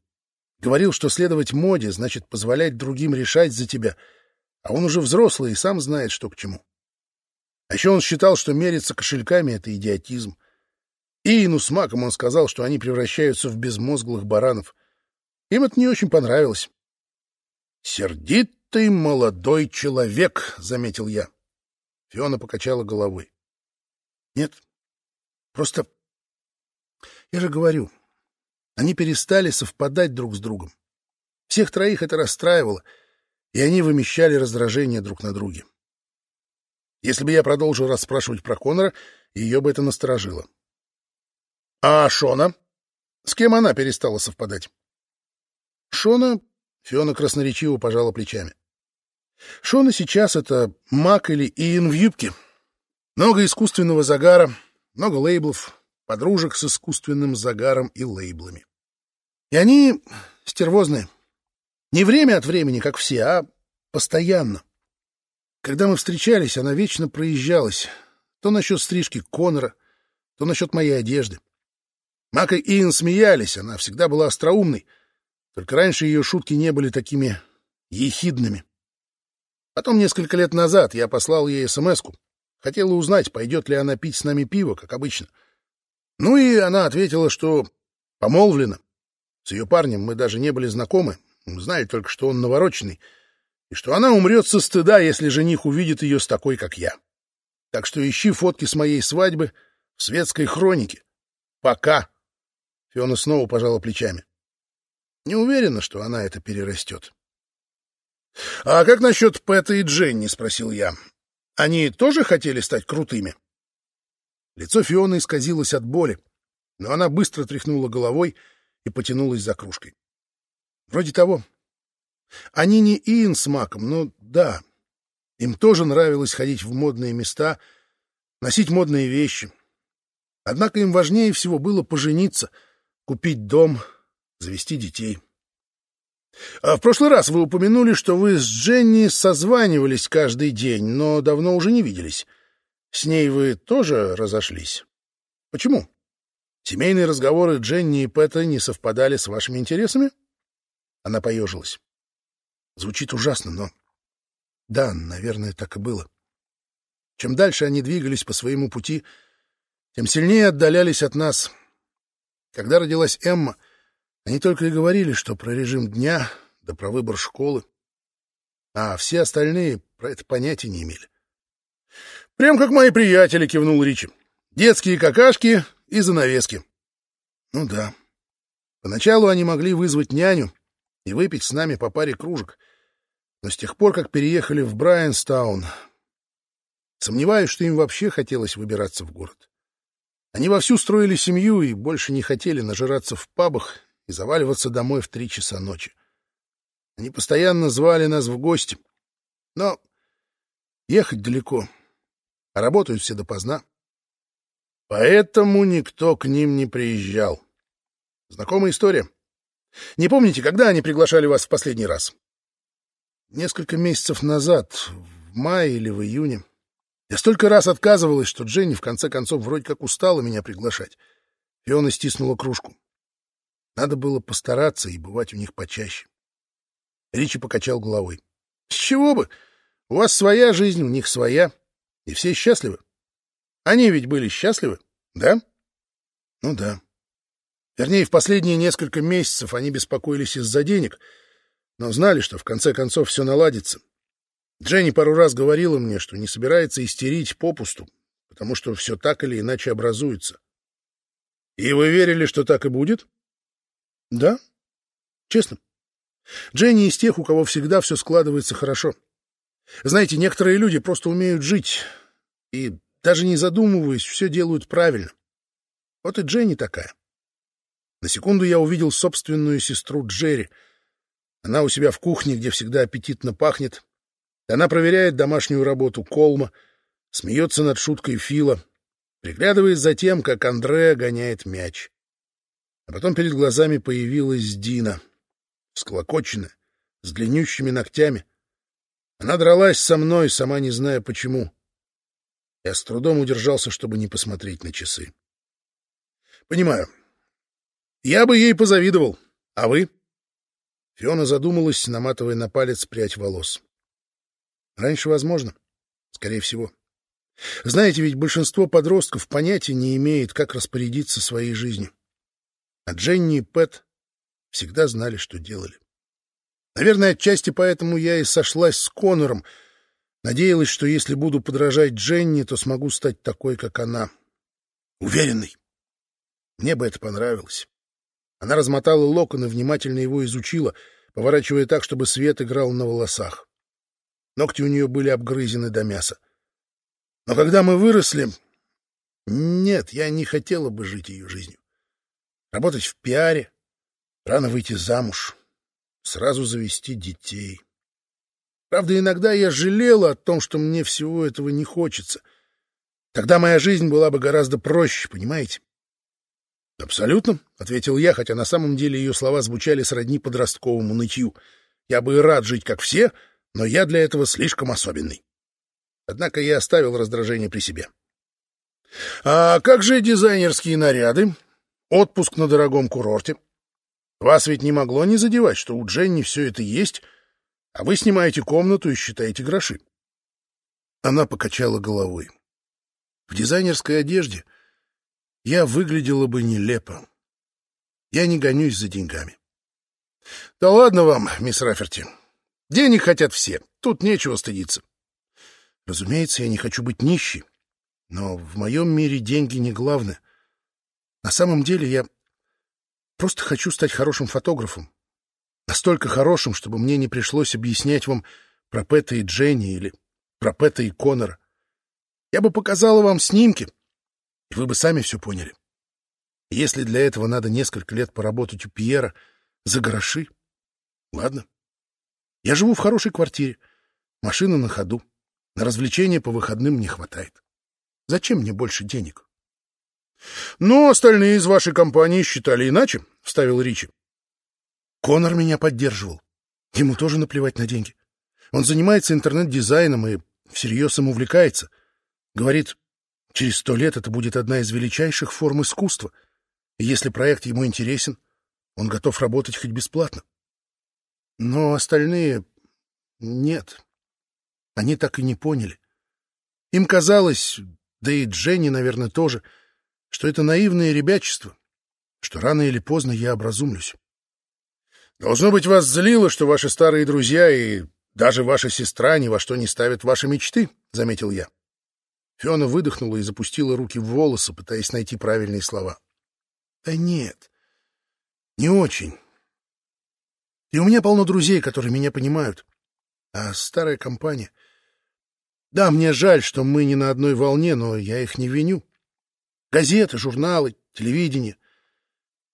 Говорил, что следовать моде значит позволять другим решать за тебя, а он уже взрослый и сам знает, что к чему. А еще он считал, что мериться кошельками — это идиотизм. Иину с Маком он сказал, что они превращаются в безмозглых баранов. Им это не очень понравилось. «Сердитый молодой человек», — заметил я. Фиона покачала головой. «Нет, просто... Я же говорю, они перестали совпадать друг с другом. Всех троих это расстраивало, и они вымещали раздражение друг на друге. Если бы я продолжил расспрашивать про Конора, ее бы это насторожило. А Шона? С кем она перестала совпадать? Шона... Фиона красноречиво пожала плечами. Шона сейчас это Мак или Иэн в юбке. Много искусственного загара, много лейблов, подружек с искусственным загаром и лейблами. И они стервозные. Не время от времени, как все, а постоянно. Когда мы встречались, она вечно проезжалась. То насчет стрижки Конора, то насчет моей одежды. Мак и Иэн смеялись, она всегда была остроумной, только раньше ее шутки не были такими ехидными. Потом, несколько лет назад, я послал ей смс-ку. Хотела узнать, пойдет ли она пить с нами пиво, как обычно. Ну и она ответила, что помолвлена. С ее парнем мы даже не были знакомы, знали только, что он навороченный, и что она умрет со стыда, если жених увидит ее с такой, как я. Так что ищи фотки с моей свадьбы в светской хронике. Пока. Фиона снова пожала плечами. Не уверена, что она это перерастет. — А как насчет Пэта и Дженни? — спросил я. — Они тоже хотели стать крутыми? Лицо Фионы исказилось от боли, но она быстро тряхнула головой и потянулась за кружкой. Вроде того. Они не Иэн с Маком, но да, им тоже нравилось ходить в модные места, носить модные вещи. Однако им важнее всего было пожениться, купить дом, завести детей. А в прошлый раз вы упомянули, что вы с Дженни созванивались каждый день, но давно уже не виделись. С ней вы тоже разошлись. Почему? Семейные разговоры Дженни и Пэта не совпадали с вашими интересами? Она поежилась. Звучит ужасно, но... Да, наверное, так и было. Чем дальше они двигались по своему пути, тем сильнее отдалялись от нас. Когда родилась Эмма, они только и говорили, что про режим дня, да про выбор школы. А все остальные про это понятия не имели. «Прям как мои приятели», — кивнул Ричи. «Детские какашки и занавески». «Ну да. Поначалу они могли вызвать няню и выпить с нами по паре кружек. Но с тех пор, как переехали в Брайанстаун, сомневаюсь, что им вообще хотелось выбираться в город. Они вовсю строили семью и больше не хотели нажираться в пабах и заваливаться домой в три часа ночи. Они постоянно звали нас в гости, но ехать далеко, а работают все допоздна. Поэтому никто к ним не приезжал. Знакомая история. Не помните, когда они приглашали вас в последний раз? Несколько месяцев назад, в мае или в июне. Я столько раз отказывалась, что Дженни в конце концов вроде как устала меня приглашать. Фиона стиснула кружку. Надо было постараться и бывать у них почаще. Ричи покачал головой. — С чего бы? У вас своя жизнь, у них своя, и все счастливы. Они ведь были счастливы, да? Ну да. Вернее, в последние несколько месяцев они беспокоились из-за денег, но знали, что в конце концов все наладится. Дженни пару раз говорила мне, что не собирается истерить попусту, потому что все так или иначе образуется. — И вы верили, что так и будет? Да, честно. Дженни из тех, у кого всегда все складывается хорошо. Знаете, некоторые люди просто умеют жить и, даже не задумываясь, все делают правильно. Вот и Дженни такая. На секунду я увидел собственную сестру Джерри. Она у себя в кухне, где всегда аппетитно пахнет. Она проверяет домашнюю работу Колма, смеется над шуткой Фила, приглядывает за тем, как Андре гоняет мяч. А потом перед глазами появилась Дина, склокоченная, с длиннющими ногтями. Она дралась со мной, сама не зная почему. Я с трудом удержался, чтобы не посмотреть на часы. Понимаю. Я бы ей позавидовал. А вы? Фиона задумалась, наматывая на палец прядь волос. Раньше возможно. Скорее всего. Знаете, ведь большинство подростков понятия не имеет, как распорядиться своей жизнью. А Дженни и Пэт всегда знали, что делали. Наверное, отчасти поэтому я и сошлась с Конором. Надеялась, что если буду подражать Дженни, то смогу стать такой, как она. Уверенной. Мне бы это понравилось. Она размотала локон и внимательно его изучила, поворачивая так, чтобы свет играл на волосах. Ногти у нее были обгрызены до мяса. Но когда мы выросли... Нет, я не хотела бы жить ее жизнью работать в пиаре, рано выйти замуж, сразу завести детей. Правда, иногда я жалела о том, что мне всего этого не хочется. Тогда моя жизнь была бы гораздо проще, понимаете? — Абсолютно, — ответил я, хотя на самом деле ее слова звучали сродни подростковому нытью. Я бы и рад жить, как все, но я для этого слишком особенный. Однако я оставил раздражение при себе. — А как же дизайнерские наряды? Отпуск на дорогом курорте. Вас ведь не могло не задевать, что у Дженни все это есть, а вы снимаете комнату и считаете гроши. Она покачала головой. В дизайнерской одежде я выглядела бы нелепо. Я не гонюсь за деньгами. Да ладно вам, мисс Раферти. Денег хотят все, тут нечего стыдиться. Разумеется, я не хочу быть нищей, но в моем мире деньги не главное — на самом деле я просто хочу стать хорошим фотографом. Настолько хорошим, чтобы мне не пришлось объяснять вам про Пэта и Дженни или про Пэта и Конора. Я бы показала вам снимки, и вы бы сами все поняли. Если для этого надо несколько лет поработать у Пьера за гроши, ладно. Я живу в хорошей квартире, машина на ходу, на развлечения по выходным не хватает. Зачем мне больше денег? — Но остальные из вашей компании считали иначе, — вставил Ричи. Конор меня поддерживал. Ему тоже наплевать на деньги. Он занимается интернет-дизайном и всерьез им увлекается. Говорит, через сто лет это будет одна из величайших форм искусства. И если проект ему интересен, он готов работать хоть бесплатно. Но остальные... Нет. Они так и не поняли. Им казалось, да и Дженни, наверное, тоже, что это наивное ребячество, что рано или поздно я образумлюсь. Должно быть, вас злило, что ваши старые друзья и даже ваша сестра ни во что не ставят ваши мечты, — заметил я. Фиона выдохнула и запустила руки в волосы, пытаясь найти правильные слова. — Да нет, не очень. И у меня полно друзей, которые меня понимают. А старая компания... Да, мне жаль, что мы не на одной волне, но я их не виню. Газеты, журналы, телевидение.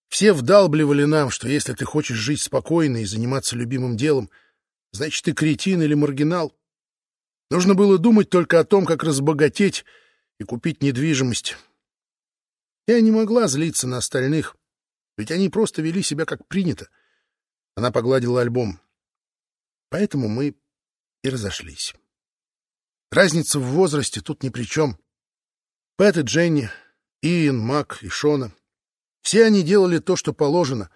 Все вдалбливали нам, что если ты хочешь жить спокойно и заниматься любимым делом, значит, ты кретин или маргинал. Нужно было думать только о том, как разбогатеть и купить недвижимость. Я не могла злиться на остальных, ведь они просто вели себя как принято. Она погладила альбом. Поэтому мы и разошлись. Разница в возрасте тут ни при чем. Пэт и Дженни, Иэн, Мак и Шона все они делали то, что положено,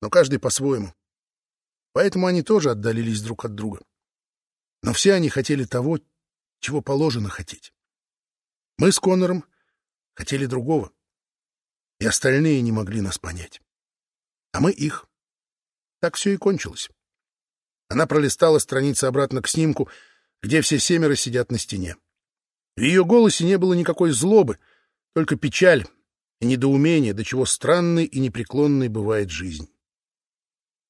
но каждый по-своему. Поэтому они тоже отдалились друг от друга. Но все они хотели того, чего положено хотеть. Мы с Коннором хотели другого, и остальные не могли нас понять. А мы их. Так все и кончилось. Она пролистала страницы обратно к снимку, где все семеро сидят на стене. В ее голосе не было никакой злобы, только печаль и недоумение, до чего странной и непреклонной бывает жизнь.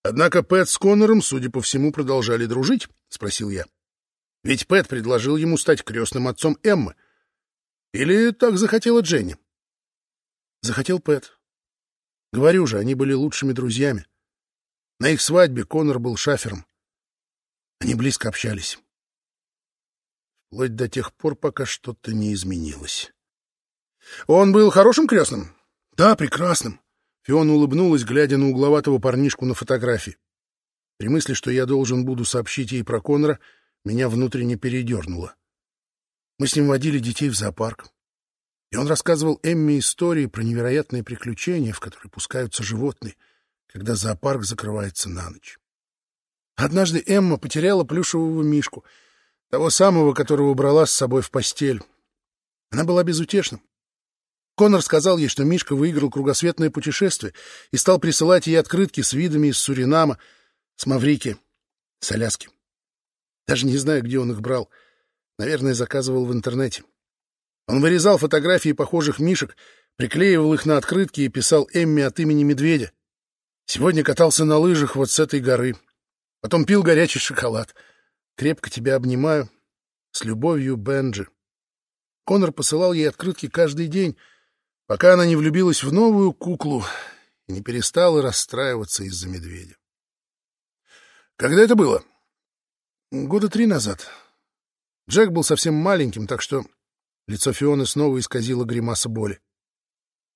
Однако Пэт с Коннором, судя по всему, продолжали дружить, — спросил я. Ведь Пэт предложил ему стать крестным отцом Эммы. Или так захотела Дженни? Захотел Пэт. Говорю же, они были лучшими друзьями. На их свадьбе Коннор был шафером. Они близко общались. Вплоть до тех пор, пока что-то не изменилось. Он был хорошим крестным? Да, прекрасным. Фиона улыбнулась, глядя на угловатого парнишку на фотографии. При мысли, что я должен буду сообщить ей про Конора, меня внутренне передернуло. Мы с ним водили детей в зоопарк. И он рассказывал Эмме истории про невероятные приключения, в которые пускаются животные, когда зоопарк закрывается на ночь. Однажды Эмма потеряла плюшевого мишку, того самого, которого брала с собой в постель. Она была безутешна. Конор сказал ей, что Мишка выиграл кругосветное путешествие и стал присылать ей открытки с видами из Суринама, с Маврики, с Аляски. Даже не знаю, где он их брал. Наверное, заказывал в интернете. Он вырезал фотографии похожих мишек, приклеивал их на открытки и писал Эмми от имени медведя. Сегодня катался на лыжах вот с этой горы. Потом пил горячий шоколад. Крепко тебя обнимаю. С любовью, Бенджи. Конор посылал ей открытки каждый день — пока она не влюбилась в новую куклу и не перестала расстраиваться из-за медведя. Когда это было? Года три назад. Джек был совсем маленьким, так что лицо Фионы снова исказило гримаса боли.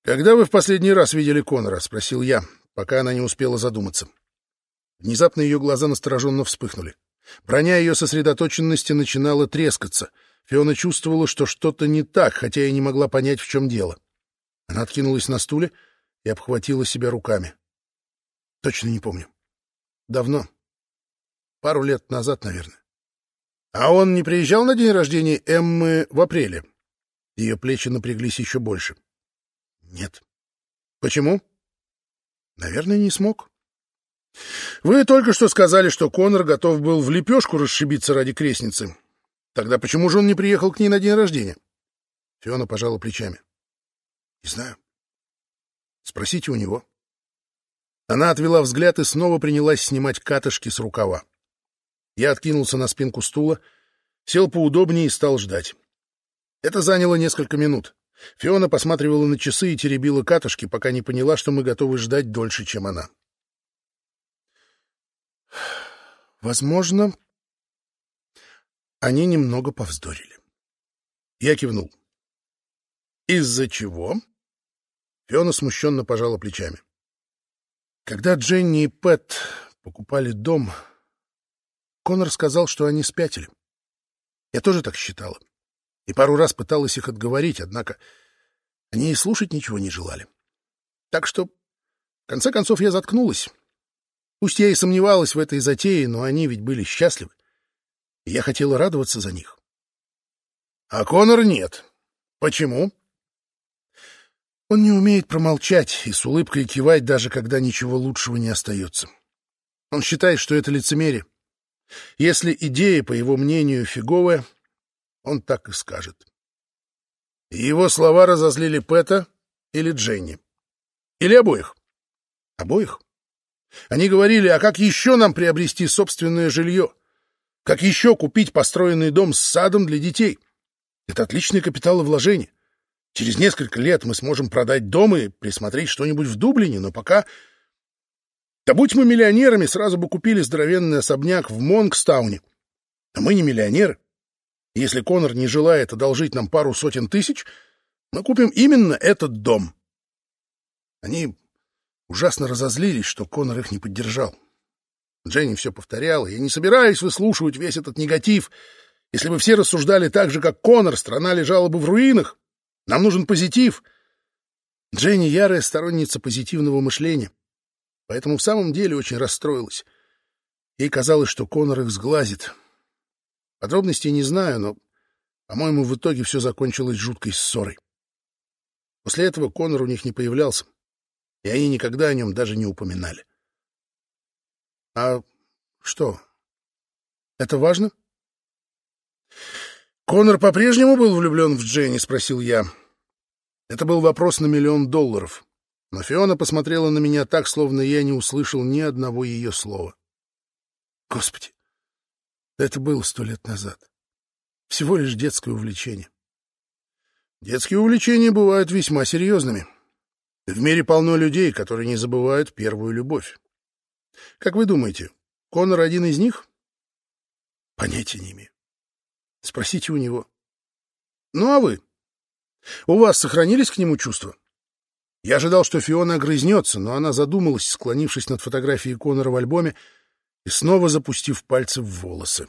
«Когда вы в последний раз видели Конора?» — спросил я, пока она не успела задуматься. Внезапно ее глаза настороженно вспыхнули. Броня ее сосредоточенности начинала трескаться. Фиона чувствовала, что что-то не так, хотя и не могла понять, в чем дело. — она откинулась на стуле и обхватила себя руками. Точно не помню. Давно. Пару лет назад, наверное. А он не приезжал на день рождения Эммы в апреле? Ее плечи напряглись еще больше. Нет. Почему? Наверное, не смог. Вы только что сказали, что Конор готов был в лепешку расшибиться ради крестницы. Тогда почему же он не приехал к ней на день рождения? Фиона пожала плечами. Не знаю. Спросите у него. Она отвела взгляд и снова принялась снимать катышки с рукава. Я откинулся на спинку стула, сел поудобнее и стал ждать. Это заняло несколько минут. Фиона посматривала на часы и теребила катышки, пока не поняла, что мы готовы ждать дольше, чем она. Возможно, они немного повздорили. Я кивнул. Из-за чего? Фиона смущенно пожала плечами. Когда Дженни и Пэт покупали дом, Конор сказал, что они спятили. Я тоже так считала. И пару раз пыталась их отговорить, однако они и слушать ничего не желали. Так что, в конце концов, я заткнулась. Пусть я и сомневалась в этой затее, но они ведь были счастливы. И я хотела радоваться за них. А Конор нет. Почему? Он не умеет промолчать и с улыбкой кивать, даже когда ничего лучшего не остается. Он считает, что это лицемерие. Если идея, по его мнению, фиговая, он так и скажет. Его слова разозлили Пэта или Дженни. Или обоих. Обоих. Они говорили, а как еще нам приобрести собственное жилье? Как еще купить построенный дом с садом для детей? Это отличное капиталовложение. Через несколько лет мы сможем продать дом и присмотреть что-нибудь в Дублине, но пока... Да будь мы миллионерами, сразу бы купили здоровенный особняк в Монгстауне. А мы не миллионеры. Если Конор не желает одолжить нам пару сотен тысяч, мы купим именно этот дом. Они ужасно разозлились, что Конор их не поддержал. Дженни все повторяла. Я не собираюсь выслушивать весь этот негатив. Если бы все рассуждали так же, как Конор, страна лежала бы в руинах. Нам нужен позитив. Дженни ярая сторонница позитивного мышления. Поэтому в самом деле очень расстроилась. Ей казалось, что Конор их сглазит. Подробностей не знаю, но, по-моему, в итоге все закончилось жуткой ссорой. После этого Конор у них не появлялся и они никогда о нем даже не упоминали. — А что? Это важно? — Конор по-прежнему был влюблен в Дженни? — спросил я. Это был вопрос на миллион долларов, но Фиона посмотрела на меня так, словно я не услышал ни одного ее слова. Господи, это было сто лет назад. Всего лишь детское увлечение. Детские увлечения бывают весьма серьезными. — в мире полно людей, которые не забывают первую любовь. Как вы думаете, Конор один из них? Понятия не имею. Спросите у него. Ну а вы? У вас сохранились к нему чувства? Я ожидал, что Фиона огрызнется, но она задумалась, склонившись над фотографией Конора в альбоме и снова запустив пальцы в волосы.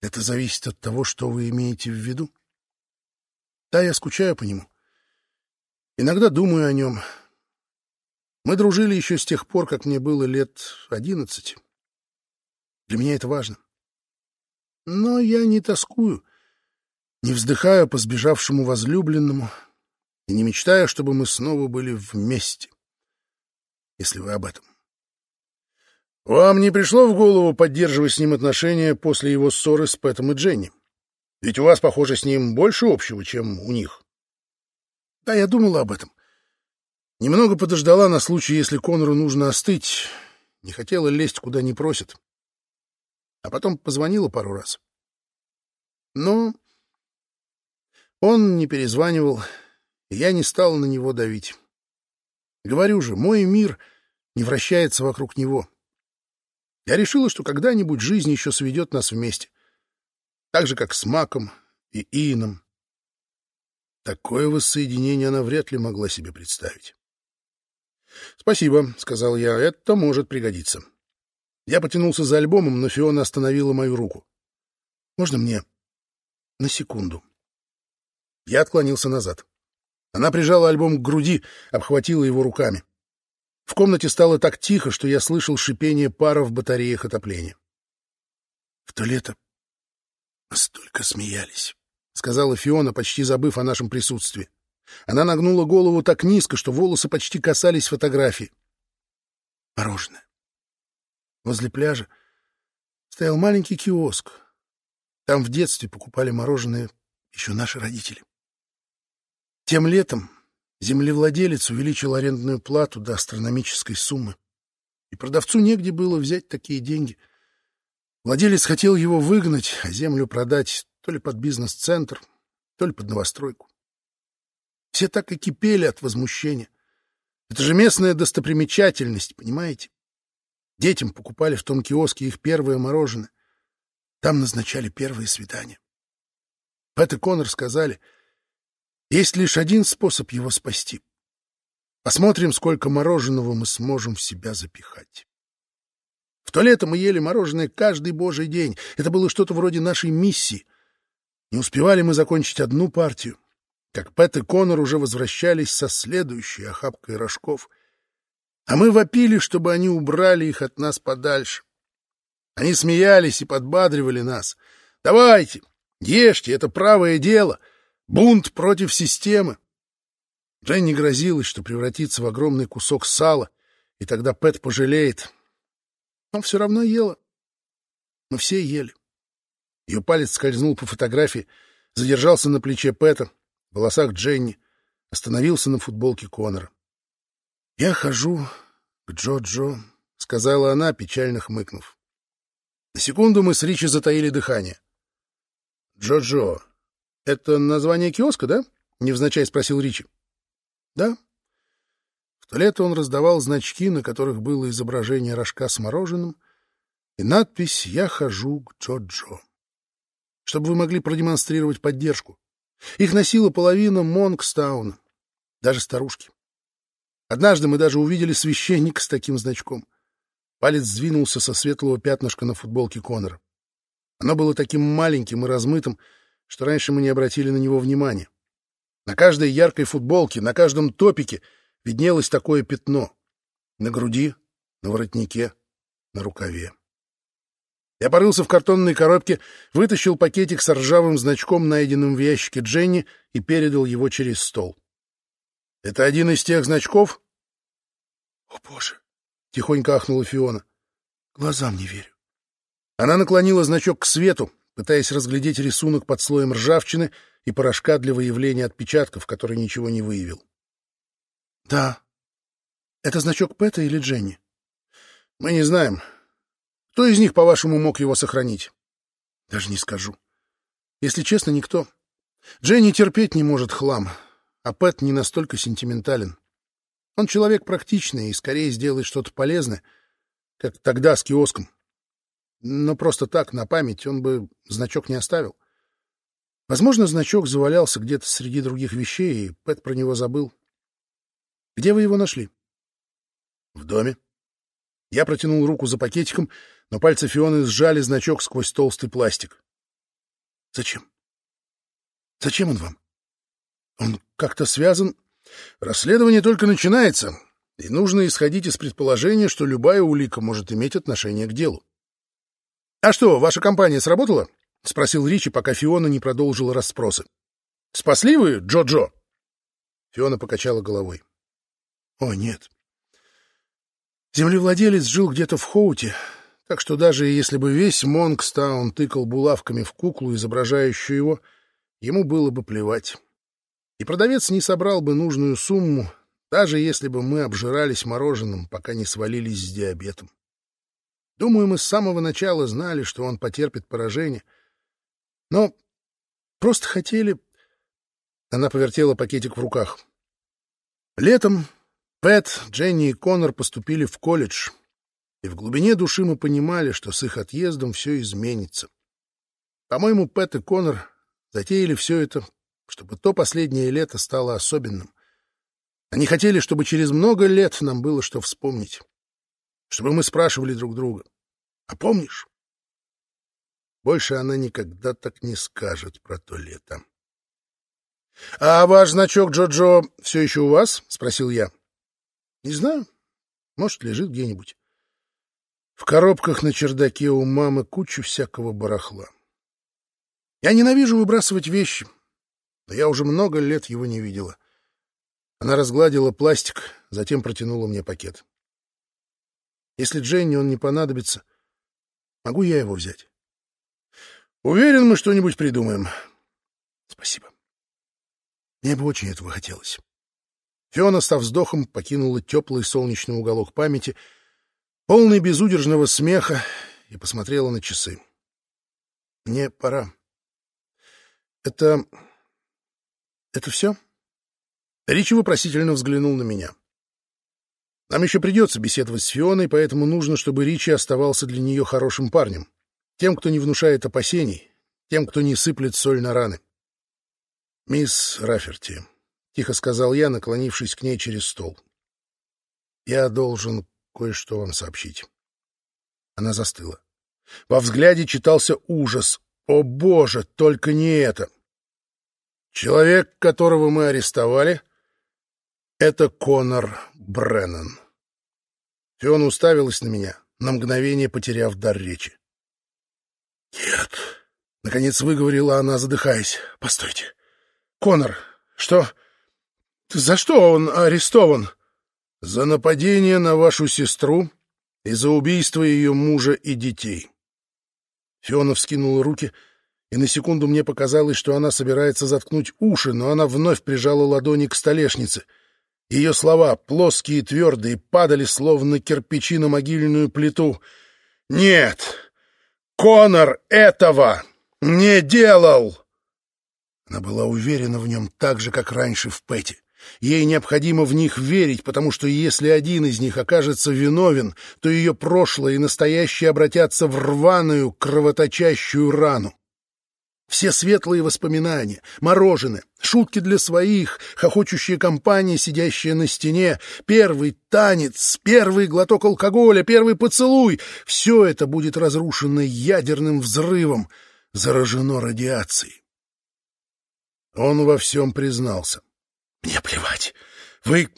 Это зависит от того, что вы имеете в виду. Да, я скучаю по нему. Иногда думаю о нем. Мы дружили еще с тех пор, как мне было лет одиннадцать. Для меня это важно. Но я не тоскую, не вздыхаю по сбежавшему возлюбленному и не мечтаю, чтобы мы снова были вместе, если вы об этом. Вам не пришло в голову поддерживать с ним отношения после его ссоры с Пэтом и Дженни? Ведь у вас, похоже, с ним больше общего, чем у них. Да, я думала об этом. Немного подождала на случай, если Конору нужно остыть. Не хотела лезть, куда не просят. А потом позвонила пару раз. Но он не перезванивал, и я не стал на него давить. Говорю же, мой мир не вращается вокруг него. Я решила, что когда-нибудь жизнь еще сведет нас вместе. Так же, как с Маком и Иином. Такое воссоединение она вряд ли могла себе представить. «Спасибо», — сказал я, — «это может пригодиться». Я потянулся за альбомом, но Фиона остановила мою руку. «Можно мне?» «На секунду». Я отклонился назад. Она прижала альбом к груди, обхватила его руками. В комнате стало так тихо, что я слышал шипение пара в батареях отопления. В то лето столько смеялись. — сказала Фиона, почти забыв о нашем присутствии. Она нагнула голову так низко, что волосы почти касались фотографии. Мороженое. Возле пляжа стоял маленький киоск. Там в детстве покупали мороженое еще наши родители. Тем летом землевладелец увеличил арендную плату до астрономической суммы, и продавцу негде было взять такие деньги. Владелец хотел его выгнать, а землю продать то ли под бизнес-центр, то ли под новостройку. Все так и кипели от возмущения. Это же местная достопримечательность, понимаете? Детям покупали в том киоске их первое мороженое. Там назначали первые свидания. Пэт и Коннор сказали, есть лишь один способ его спасти. Посмотрим, сколько мороженого мы сможем в себя запихать. В то лето мы ели мороженое каждый божий день. Это было что-то вроде нашей миссии. Не успевали мы закончить одну партию, как Пэт и Коннор уже возвращались со следующей охапкой рожков. А мы вопили, чтобы они убрали их от нас подальше. Они смеялись и подбадривали нас. «Давайте, ешьте, это правое дело. Бунт против системы». Дженни грозилась, что превратится в огромный кусок сала, и тогда Пэт пожалеет. Но все равно ела. Мы все ели. Ее палец скользнул по фотографии, задержался на плече Пэта, в волосах Дженни, остановился на футболке Конора. «Я хожу к Джо-Джо», — сказала она, печально хмыкнув. На секунду мы с Ричи затаили дыхание. «Джо-Джо — это название киоска, да?» — невзначай спросил Ричи. «Да». В то лето он раздавал значки, на которых было изображение рожка с мороженым, и надпись «Я хожу к Джо-Джо», чтобы вы могли продемонстрировать поддержку. Их носила половина Монкстауна, даже старушки. Однажды мы даже увидели священника с таким значком. Палец сдвинулся со светлого пятнышка на футболке Конора. Оно было таким маленьким и размытым, что раньше мы не обратили на него внимания. На каждой яркой футболке, на каждом топике виднелось такое пятно. На груди, на воротнике, на рукаве. Я порылся в картонной коробке, вытащил пакетик с ржавым значком, найденным в ящике Дженни, и передал его через стол. — Это один из тех значков? — О, боже! — тихонько ахнула Фиона. — Глазам не верю. Она наклонила значок к свету, пытаясь разглядеть рисунок под слоем ржавчины и порошка для выявления отпечатков, который ничего не выявил. — Да. Это значок Пэта или Дженни? — Мы не знаем. Кто из них, по-вашему, мог его сохранить? Даже не скажу. Если честно, никто. Дженни терпеть не может хлам, а Пэт не настолько сентиментален. Он человек практичный и скорее сделает что-то полезное, как тогда с киоском. Но просто так, на память, он бы значок не оставил. Возможно, значок завалялся где-то среди других вещей, и Пэт про него забыл. Где вы его нашли? В доме. Я протянул руку за пакетиком, но пальцы Фионы сжали значок сквозь толстый пластик. Зачем? Зачем он вам? Он как-то связан? Расследование только начинается, и нужно исходить из предположения, что любая улика может иметь отношение к делу. — А что, ваша компания сработала? — спросил Ричи, пока Фиона не продолжила расспросы. — Спасли вы Джо-Джо? Фиона покачала головой. — О, нет. Землевладелец жил где-то в Хоуте, так что даже если бы весь Монкстаун тыкал булавками в куклу, изображающую его, ему было бы плевать. И продавец не собрал бы нужную сумму, даже если бы мы обжирались мороженым, пока не свалились с диабетом. Думаю, мы с самого начала знали, что он потерпит поражение. Но просто хотели... Она повертела пакетик в руках. Летом Пэт, Дженни и Коннор поступили в колледж, и в глубине души мы понимали, что с их отъездом все изменится. По-моему, Пэт и Коннор затеяли все это, чтобы то последнее лето стало особенным. Они хотели, чтобы через много лет нам было что вспомнить, чтобы мы спрашивали друг друга. А помнишь? Больше она никогда так не скажет про то лето. — А ваш значок Джо-Джо все еще у вас? — спросил я. Не знаю. Может, лежит где-нибудь. В коробках на чердаке у мамы куча всякого барахла. Я ненавижу выбрасывать вещи, но я уже много лет его не видела. Она разгладила пластик, затем протянула мне пакет. Если Дженни он не понадобится, могу я его взять? Уверен, мы что-нибудь придумаем. Спасибо. Мне бы очень этого хотелось. Фиона со вздохом покинула теплый солнечный уголок памяти, полный безудержного смеха, и посмотрела на часы. Мне пора. Это Это все? Ричи вопросительно взглянул на меня. Нам еще придется беседовать с Фионой, поэтому нужно, чтобы Ричи оставался для нее хорошим парнем. Тем, кто не внушает опасений, тем, кто не сыплет соль на раны. «Мисс Раферти», — тихо сказал я, наклонившись к ней через стол. «Я должен кое-что вам сообщить». Она застыла. Во взгляде читался ужас. «О, Боже, только не это!» «Человек, которого мы арестовали, — это Конор Бреннан». Фиона уставилась на меня, на мгновение потеряв дар речи. «Нет», — наконец выговорила она, задыхаясь. «Постойте. Конор, что? За что он арестован?» «За нападение на вашу сестру и за убийство ее мужа и детей». Фиона вскинула руки, и на секунду мне показалось, что она собирается заткнуть уши, но она вновь прижала ладони к столешнице. Ее слова, плоские и твердые, падали, словно кирпичи на могильную плиту. «Нет! Конор этого не делал!» Она была уверена в нем так же, как раньше в Пэте. Ей необходимо в них верить, потому что если один из них окажется виновен, то ее прошлое и настоящее обратятся в рваную, кровоточащую рану. Все светлые воспоминания, мороженое, шутки для своих, хохочущая компания, сидящая на стене, первый танец, первый глоток алкоголя, первый поцелуй — все это будет разрушено ядерным взрывом, заражено радиацией. Он во всем признался. «Мне плевать. Вы...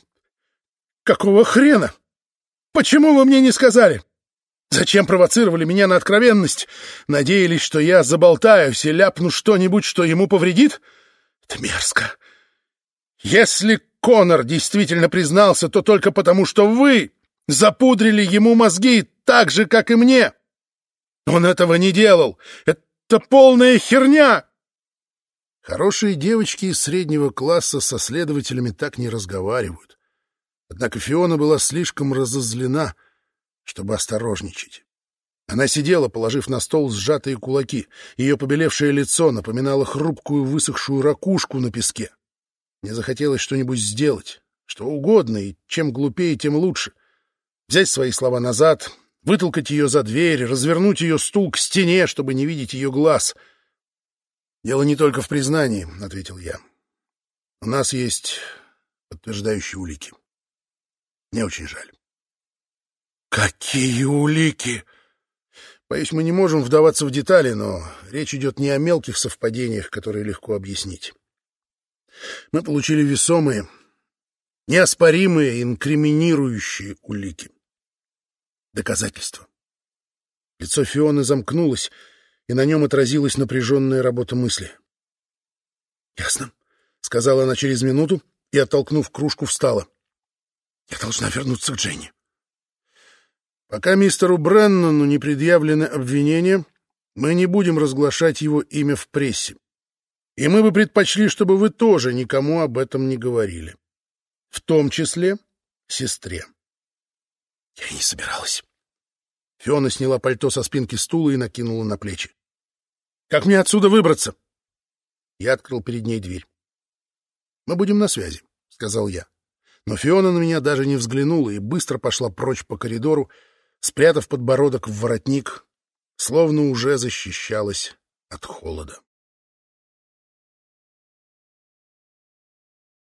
Какого хрена? Почему вы мне не сказали? Зачем провоцировали меня на откровенность? Надеялись, что я заболтаюсь и ляпну что-нибудь, что ему повредит? Это мерзко. Если Конор действительно признался, то только потому, что вы запудрили ему мозги так же, как и мне. Он этого не делал. Это полная херня. Хорошие девочки из среднего класса со следователями так не разговаривают. Однако Фиона была слишком разозлена, чтобы осторожничать. Она сидела, положив на стол сжатые кулаки. Ее побелевшее лицо напоминало хрупкую высохшую ракушку на песке. Мне захотелось что-нибудь сделать, что угодно, и чем глупее, тем лучше. Взять свои слова назад, вытолкать ее за дверь, развернуть ее стул к стене, чтобы не видеть ее глаз — «Дело не только в признании», — ответил я. «У нас есть подтверждающие улики. Мне очень жаль». «Какие улики?» Боюсь, мы не можем вдаваться в детали, но речь идет не о мелких совпадениях, которые легко объяснить. Мы получили весомые, неоспоримые, инкриминирующие улики. Доказательства. Лицо Фионы замкнулось, и на нем отразилась напряженная работа мысли. «Ясно», — сказала она через минуту и, оттолкнув кружку, встала. «Я должна вернуться к Дженни». «Пока мистеру Бреннану не предъявлены обвинения, мы не будем разглашать его имя в прессе. И мы бы предпочли, чтобы вы тоже никому об этом не говорили. В том числе сестре». Я не собиралась. Фиона сняла пальто со спинки стула и накинула на плечи. Как мне отсюда выбраться? Я открыл перед ней дверь. «Мы будем на связи», — сказал я. Но Фиона на меня даже не взглянула и быстро пошла прочь по коридору, спрятав подбородок в воротник, словно уже защищалась от холода.